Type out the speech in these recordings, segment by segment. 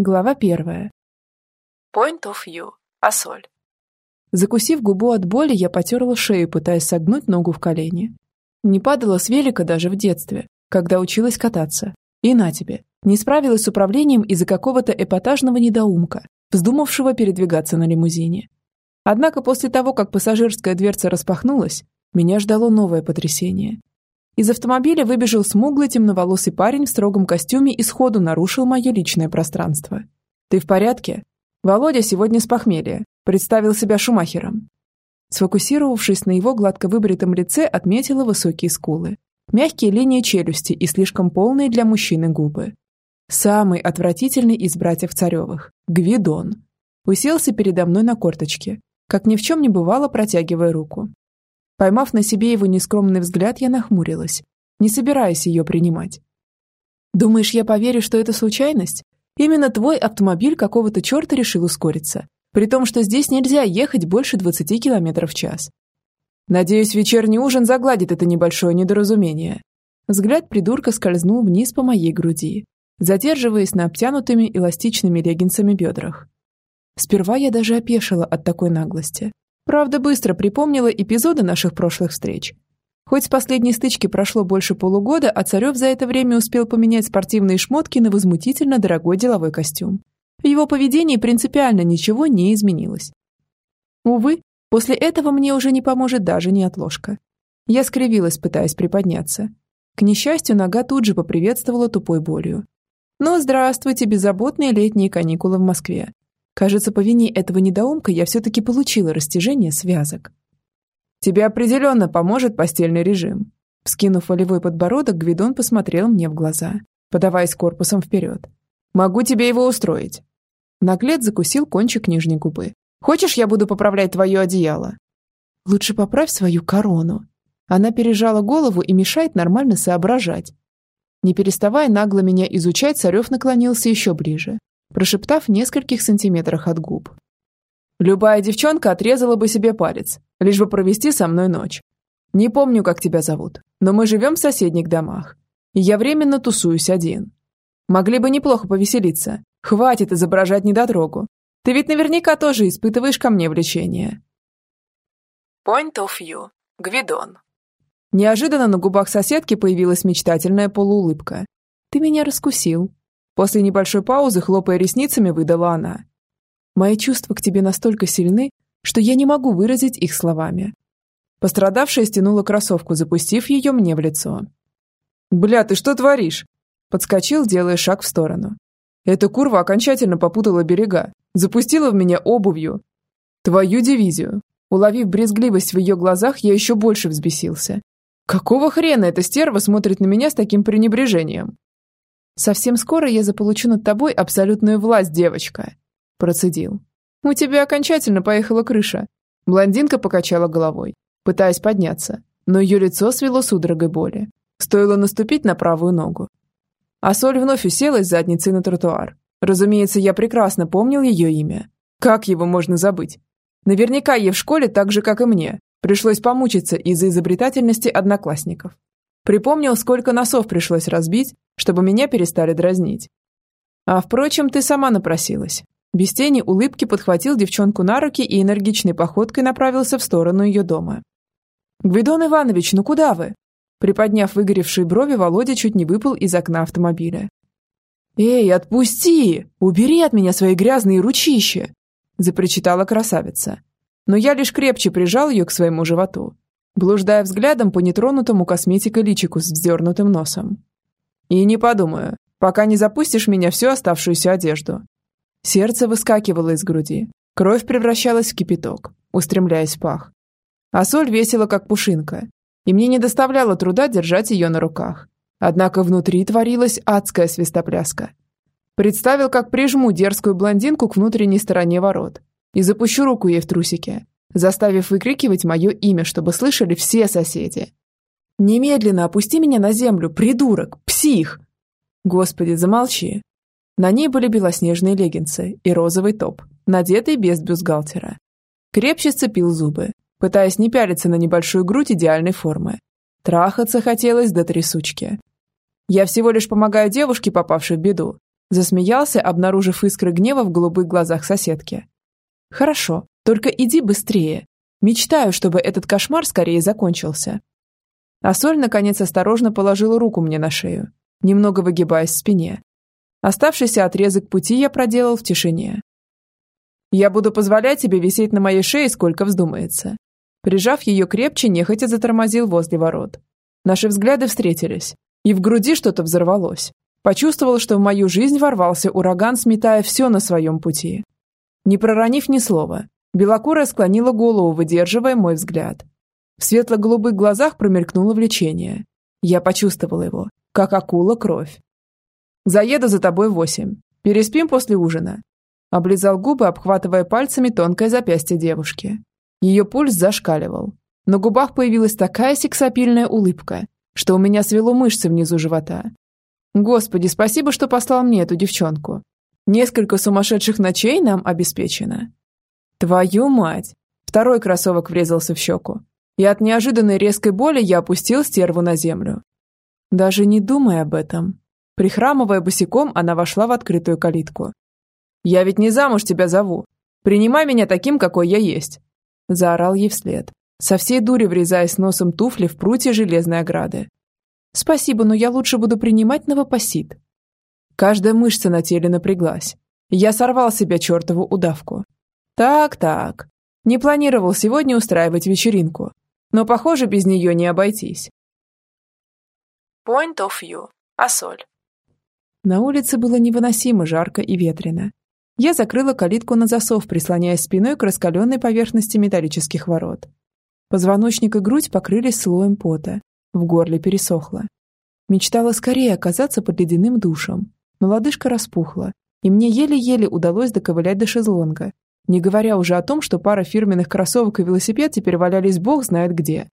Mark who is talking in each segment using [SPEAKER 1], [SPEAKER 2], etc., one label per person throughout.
[SPEAKER 1] Глава первая.
[SPEAKER 2] Point of view. Асоль.
[SPEAKER 1] Закусив губу от боли, я потерла шею, пытаясь согнуть ногу в колени. Не падала с велика даже в детстве, когда училась кататься. И на тебе. Не справилась с управлением из-за какого-то эпатажного недоумка, вздумавшего передвигаться на лимузине. Однако после того, как пассажирская дверца распахнулась, меня ждало новое потрясение. Из автомобиля выбежал смуглый темноволосый парень в строгом костюме и сходу нарушил мое личное пространство. «Ты в порядке?» «Володя сегодня с похмелья», представил себя Шумахером. Сфокусировавшись на его гладко выбритом лице, отметила высокие скулы, мягкие линии челюсти и слишком полные для мужчины губы. Самый отвратительный из братьев Царевых – Гвидон. Уселся передо мной на корточке, как ни в чем не бывало, протягивая руку. Поймав на себе его нескромный взгляд, я нахмурилась, не собираясь ее принимать. «Думаешь, я поверю, что это случайность? Именно твой автомобиль какого-то черта решил ускориться, при том, что здесь нельзя ехать больше 20 км в час. Надеюсь, вечерний ужин загладит это небольшое недоразумение». Взгляд придурка скользнул вниз по моей груди, задерживаясь на обтянутыми эластичными леггинсами бедрах. Сперва я даже опешила от такой наглости, Правда, быстро припомнила эпизоды наших прошлых встреч. Хоть с последней стычки прошло больше полугода, а Царев за это время успел поменять спортивные шмотки на возмутительно дорогой деловой костюм. В его поведении принципиально ничего не изменилось. Увы, после этого мне уже не поможет даже неотложка. Я скривилась, пытаясь приподняться. К несчастью, нога тут же поприветствовала тупой болью. Но здравствуйте, беззаботные летние каникулы в Москве. Кажется, по вине этого недоумка я все-таки получила растяжение связок. «Тебе определенно поможет постельный режим». Вскинув волевой подбородок, Гвидон посмотрел мне в глаза, подаваясь корпусом вперед. «Могу тебе его устроить». Наглец закусил кончик нижней губы. «Хочешь, я буду поправлять твое одеяло?» «Лучше поправь свою корону». Она пережала голову и мешает нормально соображать. Не переставая нагло меня изучать, Царев наклонился еще ближе, прошептав в нескольких сантиметрах от губ. «Любая девчонка отрезала бы себе палец, лишь бы провести со мной ночь. Не помню, как тебя зовут, но мы живем в соседних домах, и я временно тусуюсь один. Могли бы неплохо повеселиться. Хватит изображать недотрогу. Ты ведь наверняка тоже испытываешь ко мне влечение».
[SPEAKER 2] Point of view. Гвидон.
[SPEAKER 1] Неожиданно на губах соседки появилась мечтательная полуулыбка. «Ты меня раскусил», После небольшой паузы, хлопая ресницами, выдала она. «Мои чувства к тебе настолько сильны, что я не могу выразить их словами». Пострадавшая стянула кроссовку, запустив ее мне в лицо. «Бля, ты что творишь?» Подскочил, делая шаг в сторону. Эта курва окончательно попутала берега, запустила в меня обувью. Твою дивизию. Уловив брезгливость в ее глазах, я еще больше взбесился. Какого хрена эта стерва смотрит на меня с таким пренебрежением? «Совсем скоро я заполучу над тобой абсолютную власть, девочка», – процедил. «У тебя окончательно поехала крыша». Блондинка покачала головой, пытаясь подняться, но ее лицо свело судорогой боли. Стоило наступить на правую ногу. А Соль вновь уселась задницей на тротуар. Разумеется, я прекрасно помнил ее имя. Как его можно забыть? Наверняка ей в школе так же, как и мне. Пришлось помучиться из-за изобретательности одноклассников. Припомнил, сколько носов пришлось разбить, чтобы меня перестали дразнить. А, впрочем, ты сама напросилась. Без тени улыбки подхватил девчонку на руки и энергичной походкой направился в сторону ее дома. «Гвидон Иванович, ну куда вы?» Приподняв выгоревшие брови, Володя чуть не выпал из окна автомобиля. «Эй, отпусти! Убери от меня свои грязные ручища!» запричитала красавица. Но я лишь крепче прижал ее к своему животу блуждая взглядом по нетронутому косметикой личику с вздернутым носом. «И не подумаю, пока не запустишь меня всю оставшуюся одежду». Сердце выскакивало из груди, кровь превращалась в кипяток, устремляясь в пах. А соль весила, как пушинка, и мне не доставляло труда держать ее на руках. Однако внутри творилась адская свистопляска. Представил, как прижму дерзкую блондинку к внутренней стороне ворот и запущу руку ей в трусике, заставив выкрикивать мое имя, чтобы слышали все соседи. «Немедленно опусти меня на землю, придурок, псих!» «Господи, замолчи!» На ней были белоснежные леггинсы и розовый топ, надетый без бюстгальтера. Крепче сцепил зубы, пытаясь не пялиться на небольшую грудь идеальной формы. Трахаться хотелось до трясучки. Я всего лишь помогаю девушке, попавшей в беду. Засмеялся, обнаружив искры гнева в голубых глазах соседки. «Хорошо, только иди быстрее. Мечтаю, чтобы этот кошмар скорее закончился». А Соль, наконец, осторожно положила руку мне на шею, немного выгибаясь в спине. Оставшийся отрезок пути я проделал в тишине. «Я буду позволять тебе висеть на моей шее, сколько вздумается». Прижав ее крепче, нехотя затормозил возле ворот. Наши взгляды встретились, и в груди что-то взорвалось. Почувствовал, что в мою жизнь ворвался ураган, сметая все на своем пути. Не проронив ни слова, Белокурая склонила голову, выдерживая мой взгляд. В светло-голубых глазах промелькнуло влечение. Я почувствовала его, как акула кровь. «Заеду за тобой в восемь. Переспим после ужина». Облизал губы, обхватывая пальцами тонкое запястье девушки. Ее пульс зашкаливал. На губах появилась такая сексапильная улыбка, что у меня свело мышцы внизу живота. Господи, спасибо, что послал мне эту девчонку. Несколько сумасшедших ночей нам обеспечено. Твою мать! Второй кроссовок врезался в щеку и от неожиданной резкой боли я опустил стерву на землю. Даже не думая об этом. Прихрамывая босиком, она вошла в открытую калитку. «Я ведь не замуж тебя зову. Принимай меня таким, какой я есть!» Заорал ей вслед, со всей дури врезаясь носом туфли в прутья железной ограды. «Спасибо, но я лучше буду принимать новопосит». Каждая мышца на теле напряглась. Я сорвал себя чертову удавку. «Так-так. Не планировал сегодня устраивать вечеринку. Но, похоже, без нее не обойтись.
[SPEAKER 2] Point of view. Асоль.
[SPEAKER 1] На улице было невыносимо жарко и ветрено. Я закрыла калитку на засов, прислоняясь спиной к раскаленной поверхности металлических ворот. Позвоночник и грудь покрылись слоем пота. В горле пересохло. Мечтала скорее оказаться под ледяным душем, но лодыжка распухла, и мне еле-еле удалось доковылять до шезлонга, не говоря уже о том, что пара фирменных кроссовок и велосипед теперь валялись бог знает где.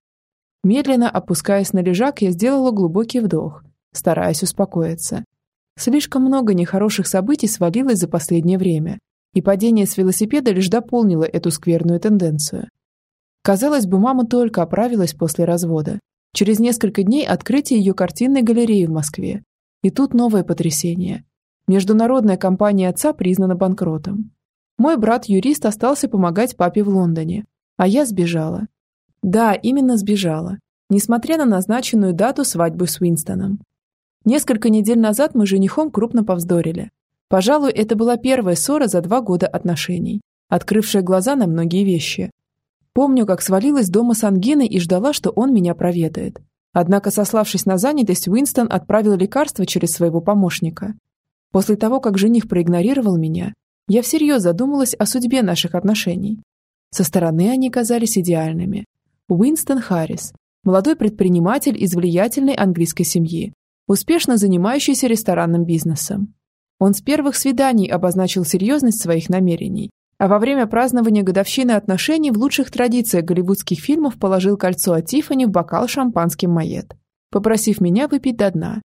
[SPEAKER 1] Медленно опускаясь на лежак, я сделала глубокий вдох, стараясь успокоиться. Слишком много нехороших событий свалилось за последнее время, и падение с велосипеда лишь дополнило эту скверную тенденцию. Казалось бы, мама только оправилась после развода. Через несколько дней открытие ее картинной галереи в Москве. И тут новое потрясение. Международная компания отца признана банкротом. Мой брат-юрист остался помогать папе в Лондоне, а я сбежала. Да, именно сбежала, несмотря на назначенную дату свадьбы с Уинстоном. Несколько недель назад мы с женихом крупно повздорили. Пожалуй, это была первая ссора за два года отношений, открывшая глаза на многие вещи. Помню, как свалилась дома с ангиной и ждала, что он меня проведает. Однако, сославшись на занятость, Уинстон отправил лекарство через своего помощника. После того, как жених проигнорировал меня, я всерьез задумалась о судьбе наших отношений. Со стороны они казались идеальными. Уинстон Харрис, молодой предприниматель из влиятельной английской семьи, успешно занимающийся ресторанным бизнесом. Он с первых свиданий обозначил серьезность своих намерений, а во время празднования годовщины отношений в лучших традициях голливудских фильмов положил кольцо от Тиффани в бокал шампанским майет, попросив меня выпить до дна.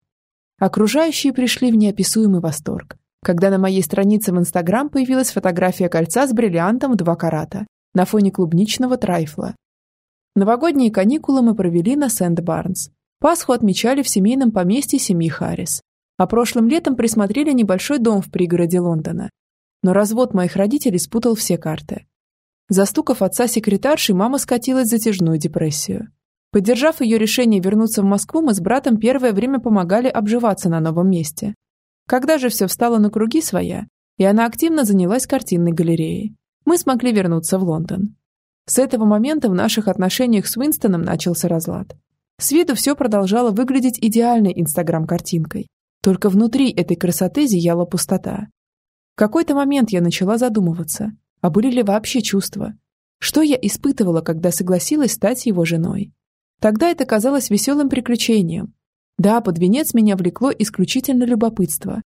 [SPEAKER 1] Окружающие пришли в неописуемый восторг когда на моей странице в Инстаграм появилась фотография кольца с бриллиантом в 2 карата на фоне клубничного трайфла. Новогодние каникулы мы провели на Сент-Барнс. Пасху отмечали в семейном поместье семьи Харрис. А прошлым летом присмотрели небольшой дом в пригороде Лондона. Но развод моих родителей спутал все карты. Застукав отца секретаршей, мама скатилась в затяжную депрессию. Поддержав ее решение вернуться в Москву, мы с братом первое время помогали обживаться на новом месте. Когда же все встало на круги своя, и она активно занялась картинной галереей, мы смогли вернуться в Лондон. С этого момента в наших отношениях с Уинстоном начался разлад. С виду все продолжало выглядеть идеальной инстаграм-картинкой, только внутри этой красоты зияла пустота. В какой-то момент я начала задумываться, а были ли вообще чувства? Что я испытывала, когда согласилась стать его женой? Тогда это казалось веселым приключением, да, под венец меня влекло исключительно любопытство.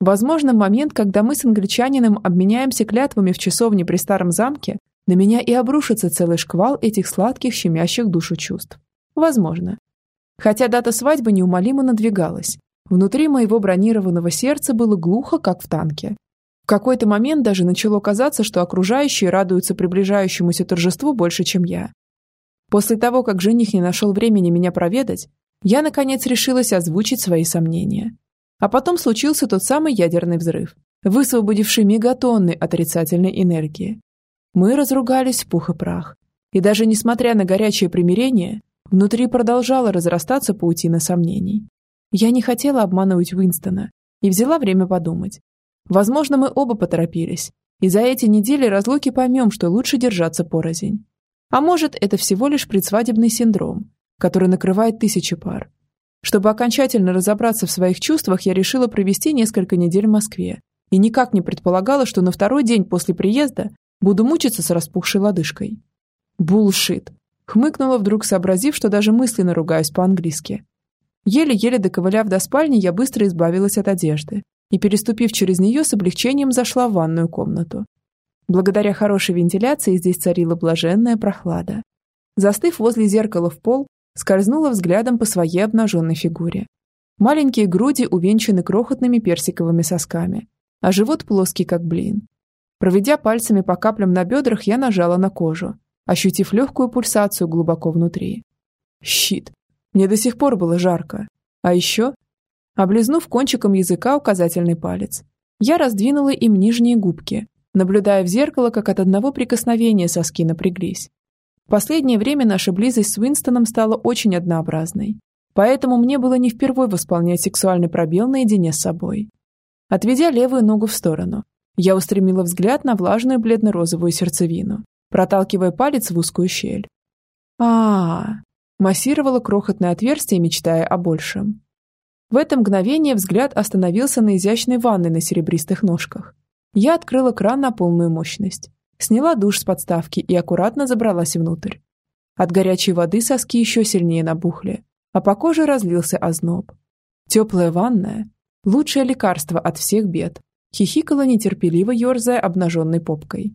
[SPEAKER 1] Возможно, момент, когда мы с англичанином обменяемся клятвами в часовне при старом замке, на меня и обрушится целый шквал этих сладких, щемящих душу чувств. Возможно. Хотя дата свадьбы неумолимо надвигалась. Внутри моего бронированного сердца было глухо, как в танке. В какой-то момент даже начало казаться, что окружающие радуются приближающемуся торжеству больше, чем я. После того, как жених не нашел времени меня проведать, я, наконец, решилась озвучить свои сомнения. А потом случился тот самый ядерный взрыв, высвободивший мегатонны отрицательной энергии. Мы разругались в пух и прах. И даже несмотря на горячее примирение, внутри продолжала разрастаться паутина сомнений. Я не хотела обманывать Уинстона и взяла время подумать. Возможно, мы оба поторопились, и за эти недели разлуки поймем, что лучше держаться порознь. А может, это всего лишь предсвадебный синдром, который накрывает тысячи пар. Чтобы окончательно разобраться в своих чувствах, я решила провести несколько недель в Москве и никак не предполагала, что на второй день после приезда буду мучиться с распухшей лодыжкой. Булшит. Хмыкнула вдруг, сообразив, что даже мысленно ругаюсь по-английски. Еле-еле доковыляв до спальни, я быстро избавилась от одежды и, переступив через нее, с облегчением зашла в ванную комнату. Благодаря хорошей вентиляции здесь царила блаженная прохлада. Застыв возле зеркала в пол, скользнула взглядом по своей обнаженной фигуре. Маленькие груди увенчаны крохотными персиковыми сосками, а живот плоский, как блин. Проведя пальцами по каплям на бедрах, я нажала на кожу, ощутив легкую пульсацию глубоко внутри. Щит. Мне до сих пор было жарко. А еще, облизнув кончиком языка указательный палец, я раздвинула им нижние губки, наблюдая в зеркало, как от одного прикосновения соски напряглись. В последнее время наша близость с Уинстоном стала очень однообразной, поэтому мне было не впервой восполнять сексуальный пробел наедине с собой. Отведя левую ногу в сторону, я устремила взгляд на влажную бледно-розовую сердцевину, проталкивая палец в узкую щель. а, -а, массировала крохотное отверстие, мечтая о большем. В это мгновение взгляд остановился на изящной ванной на серебристых ножках. Я открыла кран на полную мощность, сняла душ с подставки и аккуратно забралась внутрь. От горячей воды соски еще сильнее набухли, а по коже разлился озноб. Теплая ванная – лучшее лекарство от всех бед, хихикала нетерпеливо, ерзая обнаженной попкой.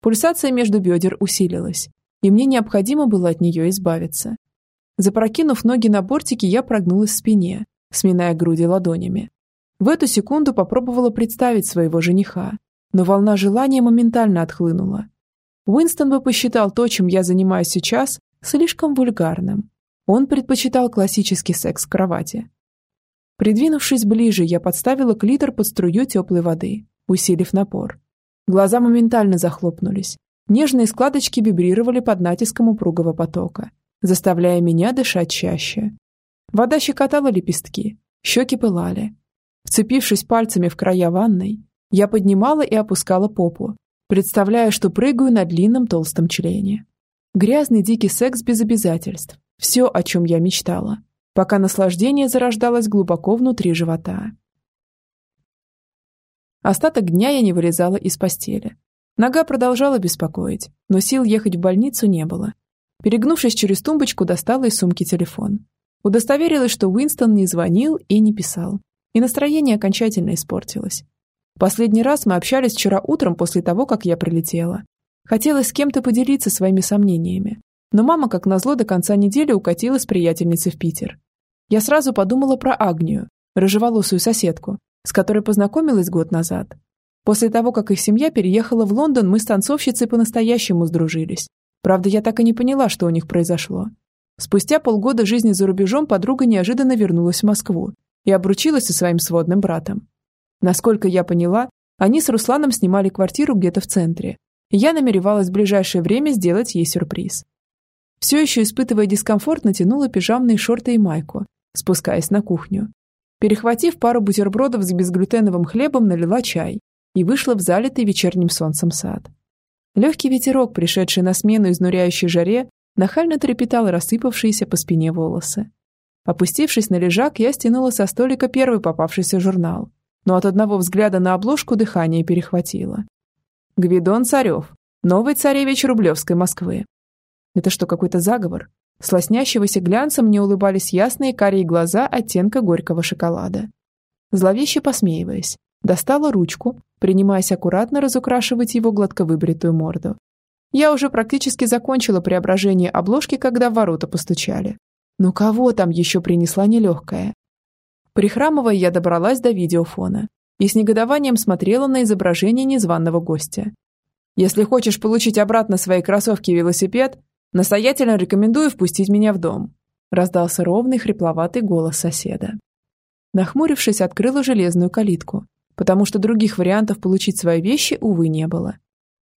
[SPEAKER 1] Пульсация между бедер усилилась, и мне необходимо было от нее избавиться. Запрокинув ноги на бортики, я прогнулась в спине, сминая груди ладонями. В эту секунду попробовала представить своего жениха, но волна желания моментально отхлынула. Уинстон бы посчитал то, чем я занимаюсь сейчас, слишком вульгарным. Он предпочитал классический секс в кровати. Придвинувшись ближе, я подставила клитор под струю теплой воды, усилив напор. Глаза моментально захлопнулись. Нежные складочки вибрировали под натиском упругого потока, заставляя меня дышать чаще. Вода щекотала лепестки, щеки пылали. Вцепившись пальцами в края ванной, я поднимала и опускала попу, представляя, что прыгаю на длинном толстом члене. Грязный дикий секс без обязательств. Все, о чем я мечтала, пока наслаждение зарождалось глубоко внутри живота. Остаток дня я не вылезала из постели. Нога продолжала беспокоить, но сил ехать в больницу не было. Перегнувшись через тумбочку, достала из сумки телефон. Удостоверилась, что Уинстон не звонил и не писал. И настроение окончательно испортилось. Последний раз мы общались вчера утром после того, как я прилетела. Хотелось с кем-то поделиться своими сомнениями. Но мама, как назло, до конца недели укатила с приятельницей в Питер. Я сразу подумала про Агнию, рыжеволосую соседку, с которой познакомилась год назад. После того, как их семья переехала в Лондон, мы с танцовщицей по-настоящему сдружились. Правда, я так и не поняла, что у них произошло. Спустя полгода жизни за рубежом подруга неожиданно вернулась в Москву и обручилась со своим сводным братом. Насколько я поняла, они с Русланом снимали квартиру где-то в центре, я намеревалась в ближайшее время сделать ей сюрприз. Все еще испытывая дискомфорт, натянула пижамные шорты и майку, спускаясь на кухню. Перехватив пару бутербродов с безглютеновым хлебом, налила чай и вышла в залитый вечерним солнцем сад. Легкий ветерок, пришедший на смену изнуряющей жаре, нахально трепетал рассыпавшиеся по спине волосы. Опустившись на лежак, я стянула со столика первый попавшийся журнал, но от одного взгляда на обложку дыхание перехватило. Гвидон Царев, новый царевич Рублевской Москвы. Это что, какой-то заговор? С лоснящегося глянцем мне улыбались ясные карие глаза оттенка горького шоколада. Зловеще посмеиваясь, достала ручку, принимаясь аккуратно разукрашивать его гладковыбритую морду. Я уже практически закончила преображение обложки, когда в ворота постучали. Ну кого там еще принесла нелегкая? Прихрамывая, я добралась до видеофона и с негодованием смотрела на изображение незваного гостя. Если хочешь получить обратно свои кроссовки и велосипед, Настоятельно рекомендую впустить меня в дом», – раздался ровный хрипловатый голос соседа. Нахмурившись, открыла железную калитку, потому что других вариантов получить свои вещи, увы, не было.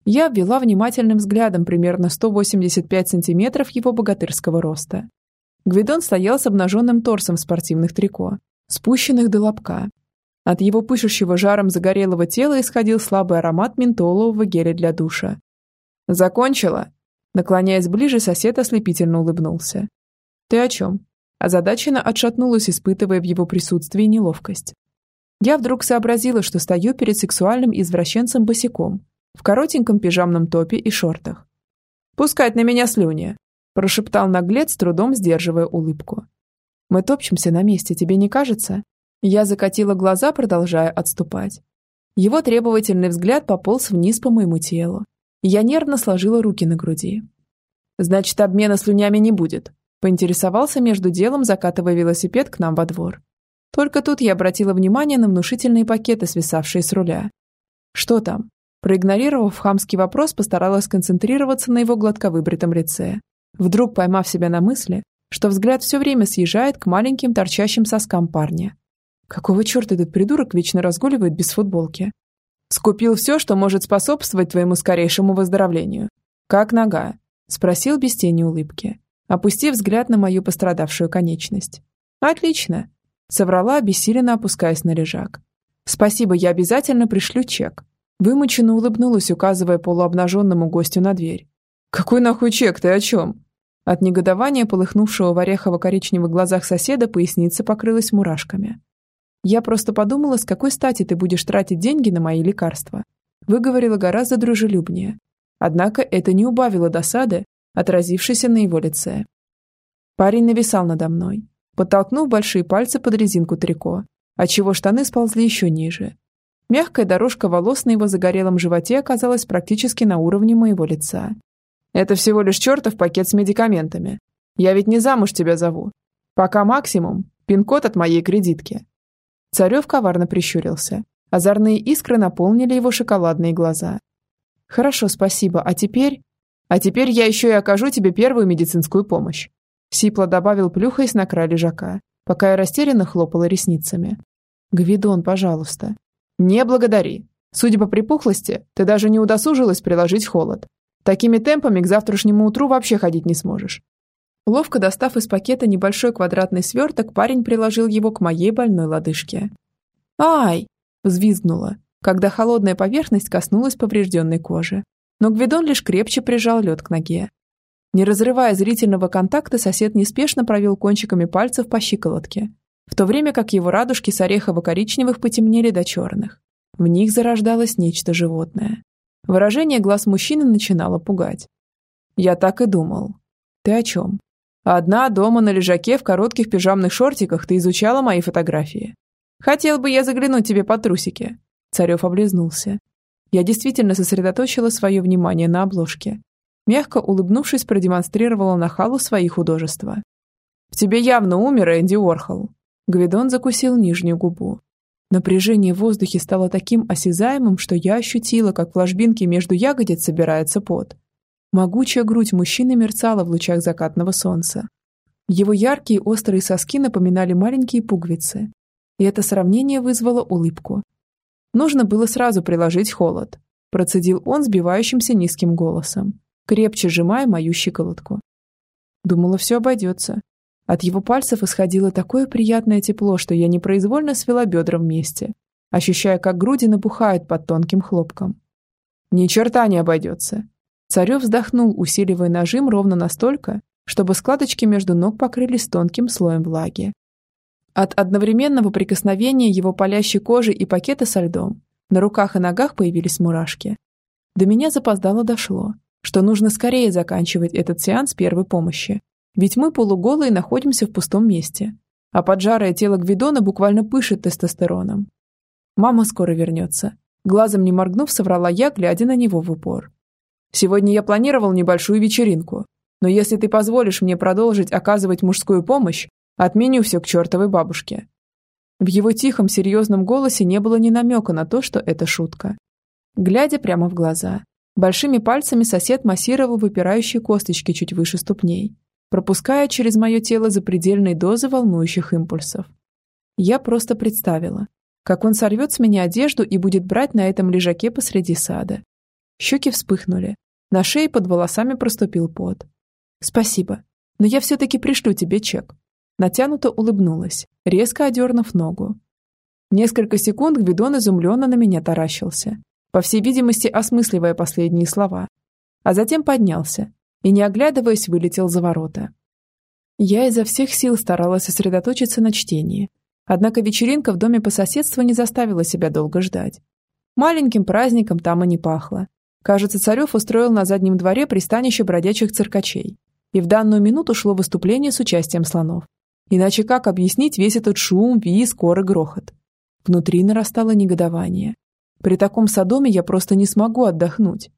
[SPEAKER 1] Я обвела внимательным взглядом примерно 185 сантиметров его богатырского роста. Гвидон стоял с обнаженным торсом в спортивных трико, спущенных до лобка. От его пышущего жаром загорелого тела исходил слабый аромат ментолового геля для душа. «Закончила?» Наклоняясь ближе, сосед ослепительно улыбнулся. «Ты о чем?» Озадаченно отшатнулась, испытывая в его присутствии неловкость. Я вдруг сообразила, что стою перед сексуальным извращенцем босиком, в коротеньком пижамном топе и шортах. «Пускать на меня слюни!» – прошептал наглец, с трудом сдерживая улыбку. «Мы топчемся на месте, тебе не кажется?» Я закатила глаза, продолжая отступать. Его требовательный взгляд пополз вниз по моему телу. Я нервно сложила руки на груди. «Значит, обмена слюнями не будет», – поинтересовался между делом, закатывая велосипед к нам во двор. Только тут я обратила внимание на внушительные пакеты, свисавшие с руля. «Что там?» Проигнорировав хамский вопрос, постаралась сконцентрироваться на его гладко выбритом лице. Вдруг поймав себя на мысли, что взгляд все время съезжает к маленьким торчащим соскам парня. Какого черта этот придурок вечно разгуливает без футболки? Скупил все, что может способствовать твоему скорейшему выздоровлению. Как нога? Спросил без тени улыбки, опустив взгляд на мою пострадавшую конечность. Отлично. Соврала, обессиленно опускаясь на лежак. «Спасибо, я обязательно пришлю чек». Вымученно улыбнулась, указывая полуобнаженному гостю на дверь. «Какой нахуй чек? Ты о чем?» От негодования, полыхнувшего в орехово-коричневых глазах соседа, поясница покрылась мурашками. «Я просто подумала, с какой стати ты будешь тратить деньги на мои лекарства». Выговорила гораздо дружелюбнее. Однако это не убавило досады, отразившейся на его лице. Парень нависал надо мной, подтолкнув большие пальцы под резинку трико, отчего штаны сползли еще ниже. Мягкая дорожка волос на его загорелом животе оказалась практически на уровне моего лица. «Это всего лишь чертов пакет с медикаментами. Я ведь не замуж тебя зову. Пока максимум – пин-код от моей кредитки». Царев коварно прищурился. Озорные искры наполнили его шоколадные глаза. «Хорошо, спасибо. А теперь...» «А теперь я еще и окажу тебе первую медицинскую помощь. Сипло добавил, плюхаясь на край лежака, пока я растерянно хлопала ресницами. «Гвидон, пожалуйста». «Не благодари. Судя по припухлости, ты даже не удосужилась приложить холод. Такими темпами к завтрашнему утру вообще ходить не сможешь». Ловко достав из пакета небольшой квадратный сверток, парень приложил его к моей больной лодыжке. «Ай!» – взвизгнула, когда холодная поверхность коснулась поврежденной кожи. Но Гвидон лишь крепче прижал лед к ноге, не разрывая зрительного контакта, сосед неспешно провел кончиками пальцев по щиколотке, в то время как его радужки с орехово-коричневых потемнели до черных. В них зарождалось нечто животное. Выражение глаз мужчины начинало пугать. Я так и думал. Ты о чем? Одна дома на лежаке в коротких пижамных шортиках ты изучала мои фотографии. Хотел бы я заглянуть тебе по трусике. Царев облизнулся. Я действительно сосредоточила свое внимание на обложке, Мягко улыбнувшись, продемонстрировала нахалу свои художества. «В тебе явно умер Энди Уорхол». Гвидон закусил нижнюю губу. Напряжение в воздухе стало таким осязаемым, что я ощутила, как в ложбинке между ягодиц собирается пот. Могучая грудь мужчины мерцала в лучах закатного солнца. Его яркие острые соски напоминали маленькие пуговицы. И это сравнение вызвало улыбку. Нужно было сразу приложить холод, процедил он сбивающимся низким голосом крепче сжимая мою щиколотку. Думала, все обойдется. От его пальцев исходило такое приятное тепло, что я непроизвольно свела бедра вместе, ощущая, как груди набухают под тонким хлопком. «Ни черта не обойдется!» Царев вздохнул, усиливая нажим ровно настолько, чтобы складочки между ног покрылись тонким слоем влаги. От одновременного прикосновения его палящей кожи и пакета со льдом на руках и ногах появились мурашки. До меня запоздало дошло, что нужно скорее заканчивать этот сеанс первой помощи. Ведь мы полуголые находимся в пустом месте, а поджарое тело Гвидона буквально пышет тестостероном. Мама скоро вернется. Глазом не моргнув, соврала я, глядя на него в упор. Сегодня я планировал небольшую вечеринку, но если ты позволишь мне продолжить оказывать мужскую помощь, отменю все к чертовой бабушке. В его тихом, серьезном голосе не было ни намека на то, что это шутка. Глядя прямо в глаза, Большими пальцами сосед массировал выпирающие косточки чуть выше ступней, пропуская через мое тело запредельные дозы волнующих импульсов. Я просто представила, как он сорвет с меня одежду и будет брать на этом лежаке посреди сада. Щеки вспыхнули. На шее под волосами проступил пот. «Спасибо, но я все-таки пришлю тебе чек». Натянуто улыбнулась, резко одернув ногу. Несколько секунд Гвидон изумленно на меня таращился, по всей видимости, осмысливая последние слова. А затем поднялся и, не оглядываясь, вылетел за ворота. Я изо всех сил старалась сосредоточиться на чтении, однако вечеринка в доме по соседству не заставила себя долго ждать. Маленьким праздником там и не пахло. Кажется, Царев устроил на заднем дворе пристанище бродячих циркачей. И в данную минуту шло выступление с участием слонов. Иначе как объяснить весь этот шум, визг, и грохот? Внутри нарастало негодование. При таком садоме я просто не смогу отдохнуть.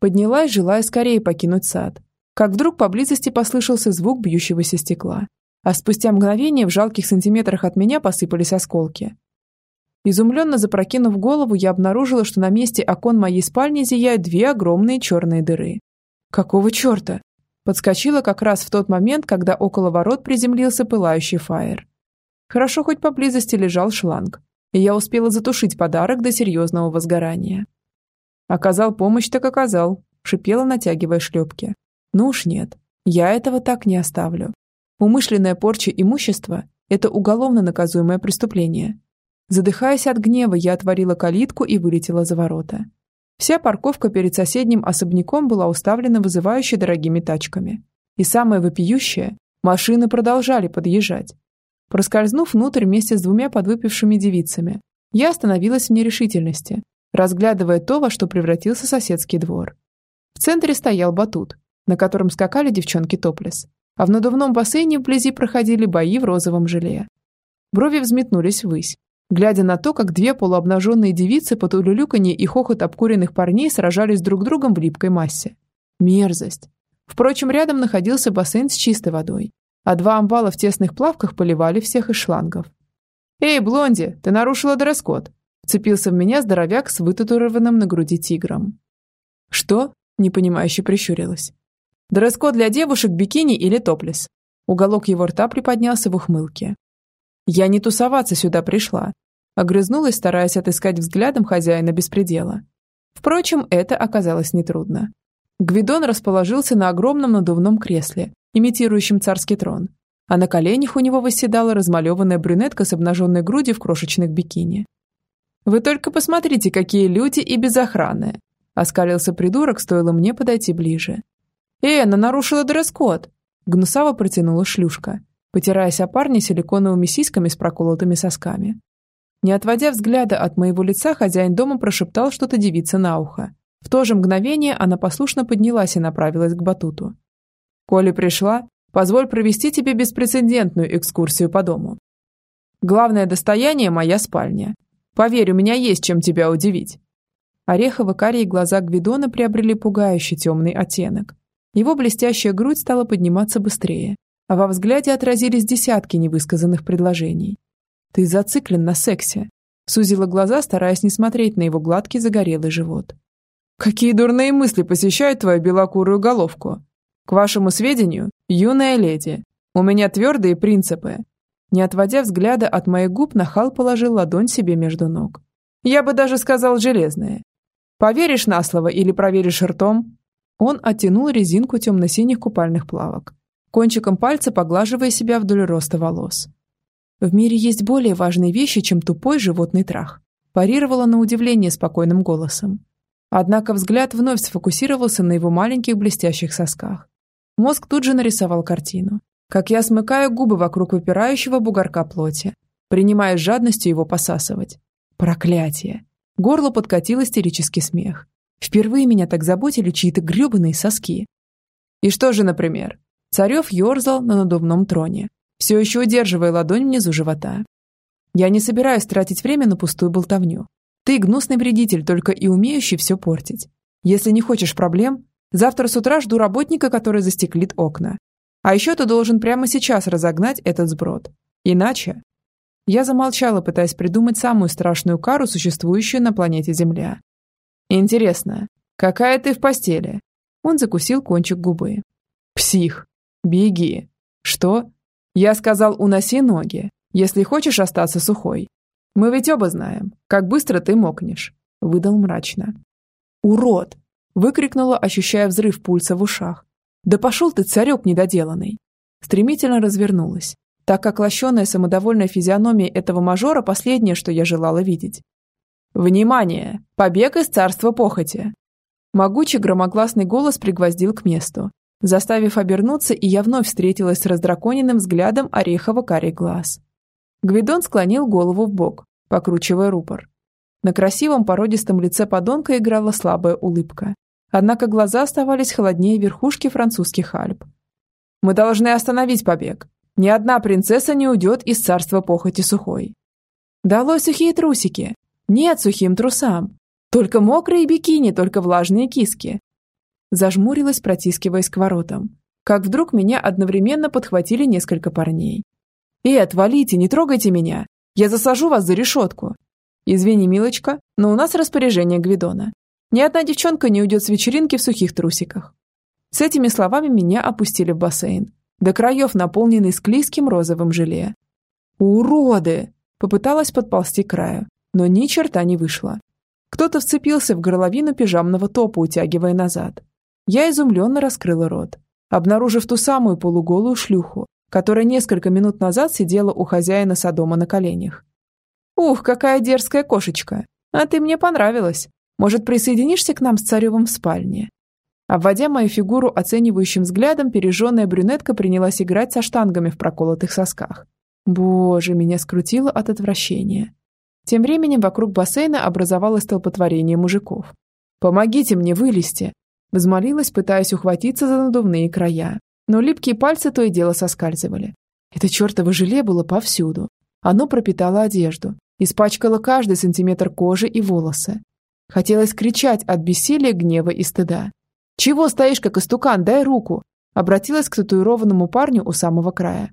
[SPEAKER 1] Поднялась, желая скорее покинуть сад. Как вдруг поблизости послышался звук бьющегося стекла. А спустя мгновение в жалких сантиметрах от меня посыпались осколки. Изумленно запрокинув голову, я обнаружила, что на месте окон моей спальни зияют две огромные черные дыры. Какого черта? Подскочила как раз в тот момент, когда около ворот приземлился пылающий фаер. Хорошо хоть поблизости лежал шланг, и я успела затушить подарок до серьезного возгорания. Оказал помощь, так оказал, шипела, натягивая шлепки. Ну уж нет, я этого так не оставлю. Умышленная порча имущества – это уголовно наказуемое преступление. Задыхаясь от гнева, я отворила калитку и вылетела за ворота. Вся парковка перед соседним особняком была уставлена вызывающе дорогими тачками. И самое вопиющее – машины продолжали подъезжать. Проскользнув внутрь вместе с двумя подвыпившими девицами, я остановилась в нерешительности, разглядывая то, во что превратился соседский двор. В центре стоял батут, на котором скакали девчонки топлес, а в надувном бассейне вблизи проходили бои в розовом желе. Брови взметнулись ввысь, глядя на то, как две полуобнаженные девицы под улюлюканье и хохот обкуренных парней сражались друг с другом в липкой массе. Мерзость. Впрочем, рядом находился бассейн с чистой водой, а два амбала в тесных плавках поливали всех из шлангов. «Эй, Блонди, ты нарушила дресс-код!» Вцепился в меня здоровяк с вытатуированным на груди тигром. «Что?» – непонимающе прищурилась. «Дресс-код для девушек бикини или топлес?» Уголок его рта приподнялся в ухмылке. «Я не тусоваться сюда пришла», – огрызнулась, стараясь отыскать взглядом хозяина беспредела. Впрочем, это оказалось нетрудно. Гвидон расположился на огромном надувном кресле, имитирующим царский трон, а на коленях у него восседала размалеванная брюнетка с обнаженной грудью в крошечных бикини. «Вы только посмотрите, какие люди и безохранные!» Оскалился придурок, стоило мне подойти ближе. «Эй, она нарушила дресс-код!» Гнусаво протянула шлюшка, потираясь о парня силиконовыми сиськами с проколотыми сосками. Не отводя взгляда от моего лица, хозяин дома прошептал что-то девице на ухо. В то же мгновение она послушно поднялась и направилась к батуту. Коли пришла, позволь провести тебе беспрецедентную экскурсию по дому. Главное достояние – моя спальня. Поверь, у меня есть чем тебя удивить». Орехово-карие глаза Гвидона приобрели пугающий темный оттенок. Его блестящая грудь стала подниматься быстрее, а во взгляде отразились десятки невысказанных предложений. «Ты зациклен на сексе», – сузила глаза, стараясь не смотреть на его гладкий загорелый живот. «Какие дурные мысли посещают твою белокурую головку?» К вашему сведению, юная леди, у меня твердые принципы. Не отводя взгляда от моих губ, нахал положил ладонь себе между ног. Я бы даже сказал железные. Поверишь на слово или проверишь ртом? Он оттянул резинку темно-синих купальных плавок, кончиком пальца поглаживая себя вдоль роста волос. В мире есть более важные вещи, чем тупой животный трах. Парировала на удивление спокойным голосом. Однако взгляд вновь сфокусировался на его маленьких блестящих сосках. Мозг тут же нарисовал картину. Как я смыкаю губы вокруг выпирающего бугорка плоти, принимая жадностью его посасывать. Проклятие! Горло подкатил истерический смех. Впервые меня так заботили чьи-то гребаные соски. И что же, например? Царев ерзал на надувном троне, все еще удерживая ладонь внизу живота. Я не собираюсь тратить время на пустую болтовню. Ты гнусный вредитель, только и умеющий все портить. Если не хочешь проблем, Завтра с утра жду работника, который застеклит окна. А еще ты должен прямо сейчас разогнать этот сброд. Иначе...» Я замолчала, пытаясь придумать самую страшную кару, существующую на планете Земля. «Интересно, какая ты в постели?» Он закусил кончик губы. «Псих! Беги!» «Что?» «Я сказал, уноси ноги. если хочешь остаться сухой. Мы ведь оба знаем, как быстро ты мокнешь», – выдал мрачно. «Урод!» – выкрикнула, ощущая взрыв пульса в ушах. «Да пошел ты, царек недоделанный!» Стремительно развернулась, так как лощеная самодовольная физиономия этого мажора последнее, что я желала видеть. «Внимание! Побег из царства похоти!» Могучий громогласный голос пригвоздил к месту, заставив обернуться, и я вновь встретилась с раздраконенным взглядом орехово-карий глаз. Гвидон склонил голову в бок, покручивая рупор. На красивом породистом лице подонка играла слабая улыбка. Однако глаза оставались холоднее верхушки французских Альп. «Мы должны остановить побег. Ни одна принцесса не уйдет из царства похоти сухой». «Долой сухие трусики! Нет сухим трусам! Только мокрые бикини, только влажные киски!» Зажмурилась, протискиваясь к воротам. Как вдруг меня одновременно подхватили несколько парней. «Эй, отвалите, не трогайте меня! Я засажу вас за решетку!» «Извини, милочка, но у нас распоряжение Гвидона. Ни одна девчонка не уйдет с вечеринки в сухих трусиках». С этими словами меня опустили в бассейн, до краев наполненный склизким розовым желе. «Уроды!» Попыталась подползти к краю, но ни черта не вышло. Кто-то вцепился в горловину пижамного топа, утягивая назад. Я изумленно раскрыла рот, обнаружив ту самую полуголую шлюху, которая несколько минут назад сидела у хозяина Содома на коленях. «Ух, какая дерзкая кошечка! А ты мне понравилась. Может, присоединишься к нам с Царевым в спальне?» Обводя мою фигуру оценивающим взглядом, пережженная брюнетка принялась играть со штангами в проколотых сосках. Боже, меня скрутило от отвращения. Тем временем вокруг бассейна образовалось столпотворение мужиков. «Помогите мне вылезти!» Взмолилась, пытаясь ухватиться за надувные края. Но липкие пальцы то и дело соскальзывали. Это чертово желе было повсюду. Оно пропитало одежду, испачкала каждый сантиметр кожи и волосы. Хотелось кричать от бессилия, гнева и стыда. «Чего стоишь, как истукан? Дай руку!» Обратилась к татуированному парню у самого края.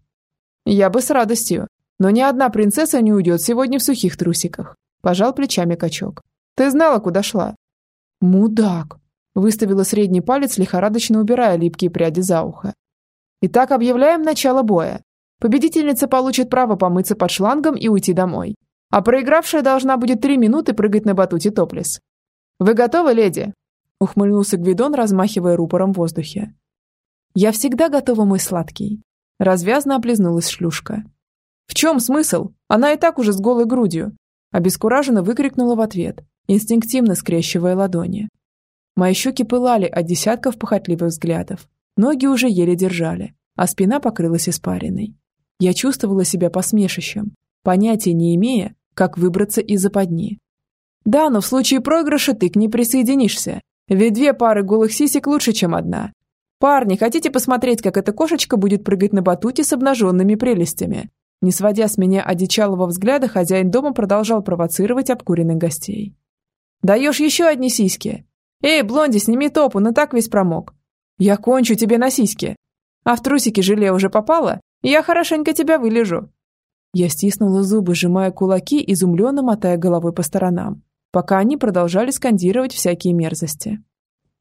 [SPEAKER 1] «Я бы с радостью, но ни одна принцесса не уйдет сегодня в сухих трусиках», пожал плечами качок. «Ты знала, куда шла?» «Мудак!» выставила средний палец, лихорадочно убирая липкие пряди за ухо. «Итак, объявляем начало боя. Победительница получит право помыться под шлангом и уйти домой а проигравшая должна будет три минуты прыгать на батуте топлес. «Вы готовы, леди?» – ухмыльнулся Гвидон, размахивая рупором в воздухе. «Я всегда готова, мой сладкий», – развязно облизнулась шлюшка. «В чем смысл? Она и так уже с голой грудью!» Обескураженно выкрикнула в ответ, инстинктивно скрещивая ладони. Мои щеки пылали от десятков похотливых взглядов. Ноги уже еле держали, а спина покрылась испариной. Я чувствовала себя посмешищем, понятия не имея, как выбраться из западни. Да, но в случае проигрыша ты к ней присоединишься, ведь две пары голых сисек лучше, чем одна. Парни, хотите посмотреть, как эта кошечка будет прыгать на батуте с обнаженными прелестями? Не сводя с меня одичалого взгляда, хозяин дома продолжал провоцировать обкуренных гостей. «Даешь еще одни сиськи? Эй, Блонди, сними топ, он так весь промок. Я кончу тебе на сиськи. А в трусики желе уже попало, я хорошенько тебя вылежу. Я стиснула зубы, сжимая кулаки, изумленно мотая головой по сторонам, пока они продолжали скандировать всякие мерзости.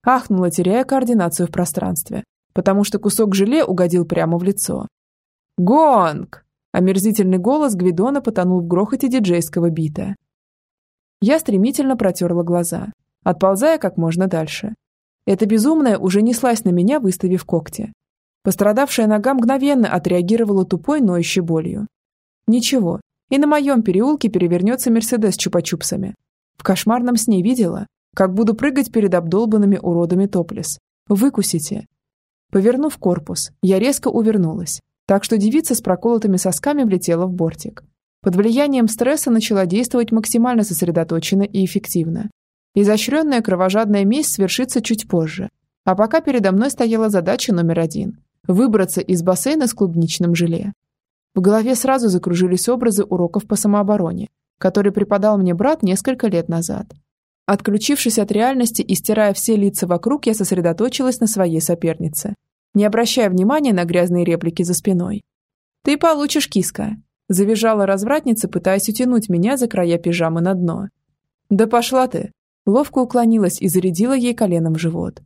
[SPEAKER 1] Ахнула, теряя координацию в пространстве, потому что кусок желе угодил прямо в лицо. «Гонг!» Омерзительный голос Гвидона потонул в грохоте диджейского бита. Я стремительно протерла глаза, отползая как можно дальше. Эта безумная уже неслась на меня, выставив когти. Пострадавшая нога мгновенно отреагировала тупой, ноющей болью. Ничего, и на моем переулке перевернется Мерседес с чупа-чупсами. В кошмарном сне видела, как буду прыгать перед обдолбанными уродами топлес. Выкусите. Повернув корпус, я резко увернулась, так что девица с проколотыми сосками влетела в бортик. Под влиянием стресса начала действовать максимально сосредоточенно и эффективно. Изощренная кровожадная месть свершится чуть позже. А пока передо мной стояла задача номер один – выбраться из бассейна с клубничным желе. В голове сразу закружились образы уроков по самообороне, которые преподал мне брат несколько лет назад. Отключившись от реальности и стирая все лица вокруг, я сосредоточилась на своей сопернице, не обращая внимания на грязные реплики за спиной. «Ты получишь киска», – завизжала развратница, пытаясь утянуть меня за края пижамы на дно. «Да пошла ты!» – ловко уклонилась и зарядила ей коленом в живот.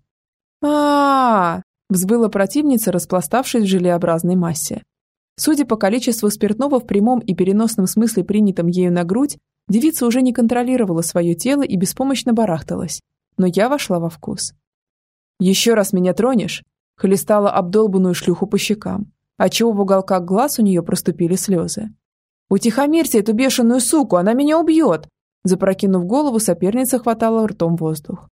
[SPEAKER 1] а, -а, -а, -а взвыла противница, распластавшись в желеобразной массе. Судя по количеству спиртного в прямом и переносном смысле принятом ею на грудь, девица уже не контролировала свое тело и беспомощно барахталась. Но я вошла во вкус. «Еще раз меня тронешь?» Хлестала обдолбанную шлюху по щекам, отчего в уголках глаз у нее проступили слезы. «Утихомирьте эту бешеную суку, она меня убьет!» Запрокинув голову, соперница хватала ртом воздух.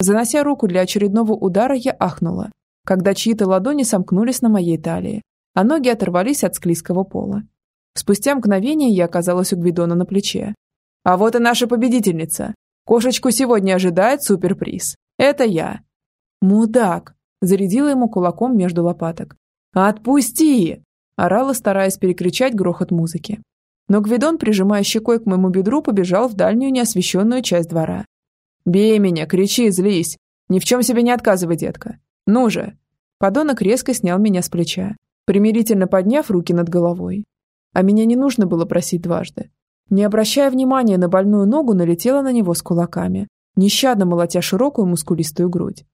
[SPEAKER 1] Занося руку для очередного удара, я ахнула, когда чьи-то ладони сомкнулись на моей талии, а ноги оторвались от склизкого пола. Спустя мгновение я оказалась у Гвидона на плече. «А вот и наша победительница! Кошечку сегодня ожидает суперприз! Это я!» «Мудак!» – зарядила ему кулаком между лопаток. «Отпусти!» – орала, стараясь перекричать грохот музыки. Но Гвидон, прижимая щекой к моему бедру, побежал в дальнюю неосвещенную часть двора. «Бей меня, кричи, злись! Ни в чем себе не отказывай, детка! Ну же!» Подонок резко снял меня с плеча примирительно подняв руки над головой. А меня не нужно было просить дважды. Не обращая внимания на больную ногу, налетела на него с кулаками, нещадно молотя широкую мускулистую грудь.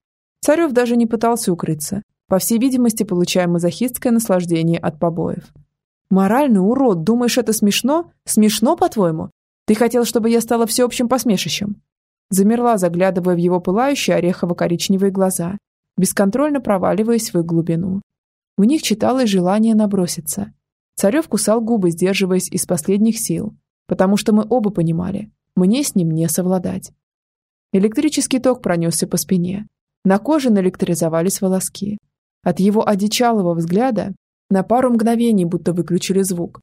[SPEAKER 1] Царев даже не пытался укрыться, по всей видимости, получая мазохистское наслаждение от побоев. «Моральный урод, думаешь, это смешно? Смешно, по-твоему? Ты хотел, чтобы я стала всеобщим посмешищем?» Замерла, заглядывая в его пылающие орехово-коричневые глаза, бесконтрольно проваливаясь в их глубину. В них читалось желание наброситься. Царев кусал губы, сдерживаясь из последних сил, потому что мы оба понимали, мне с ним не совладать. Электрический ток пронесся по спине. На коже наэлектризовались волоски. От его одичалого взгляда на пару мгновений будто выключили звук.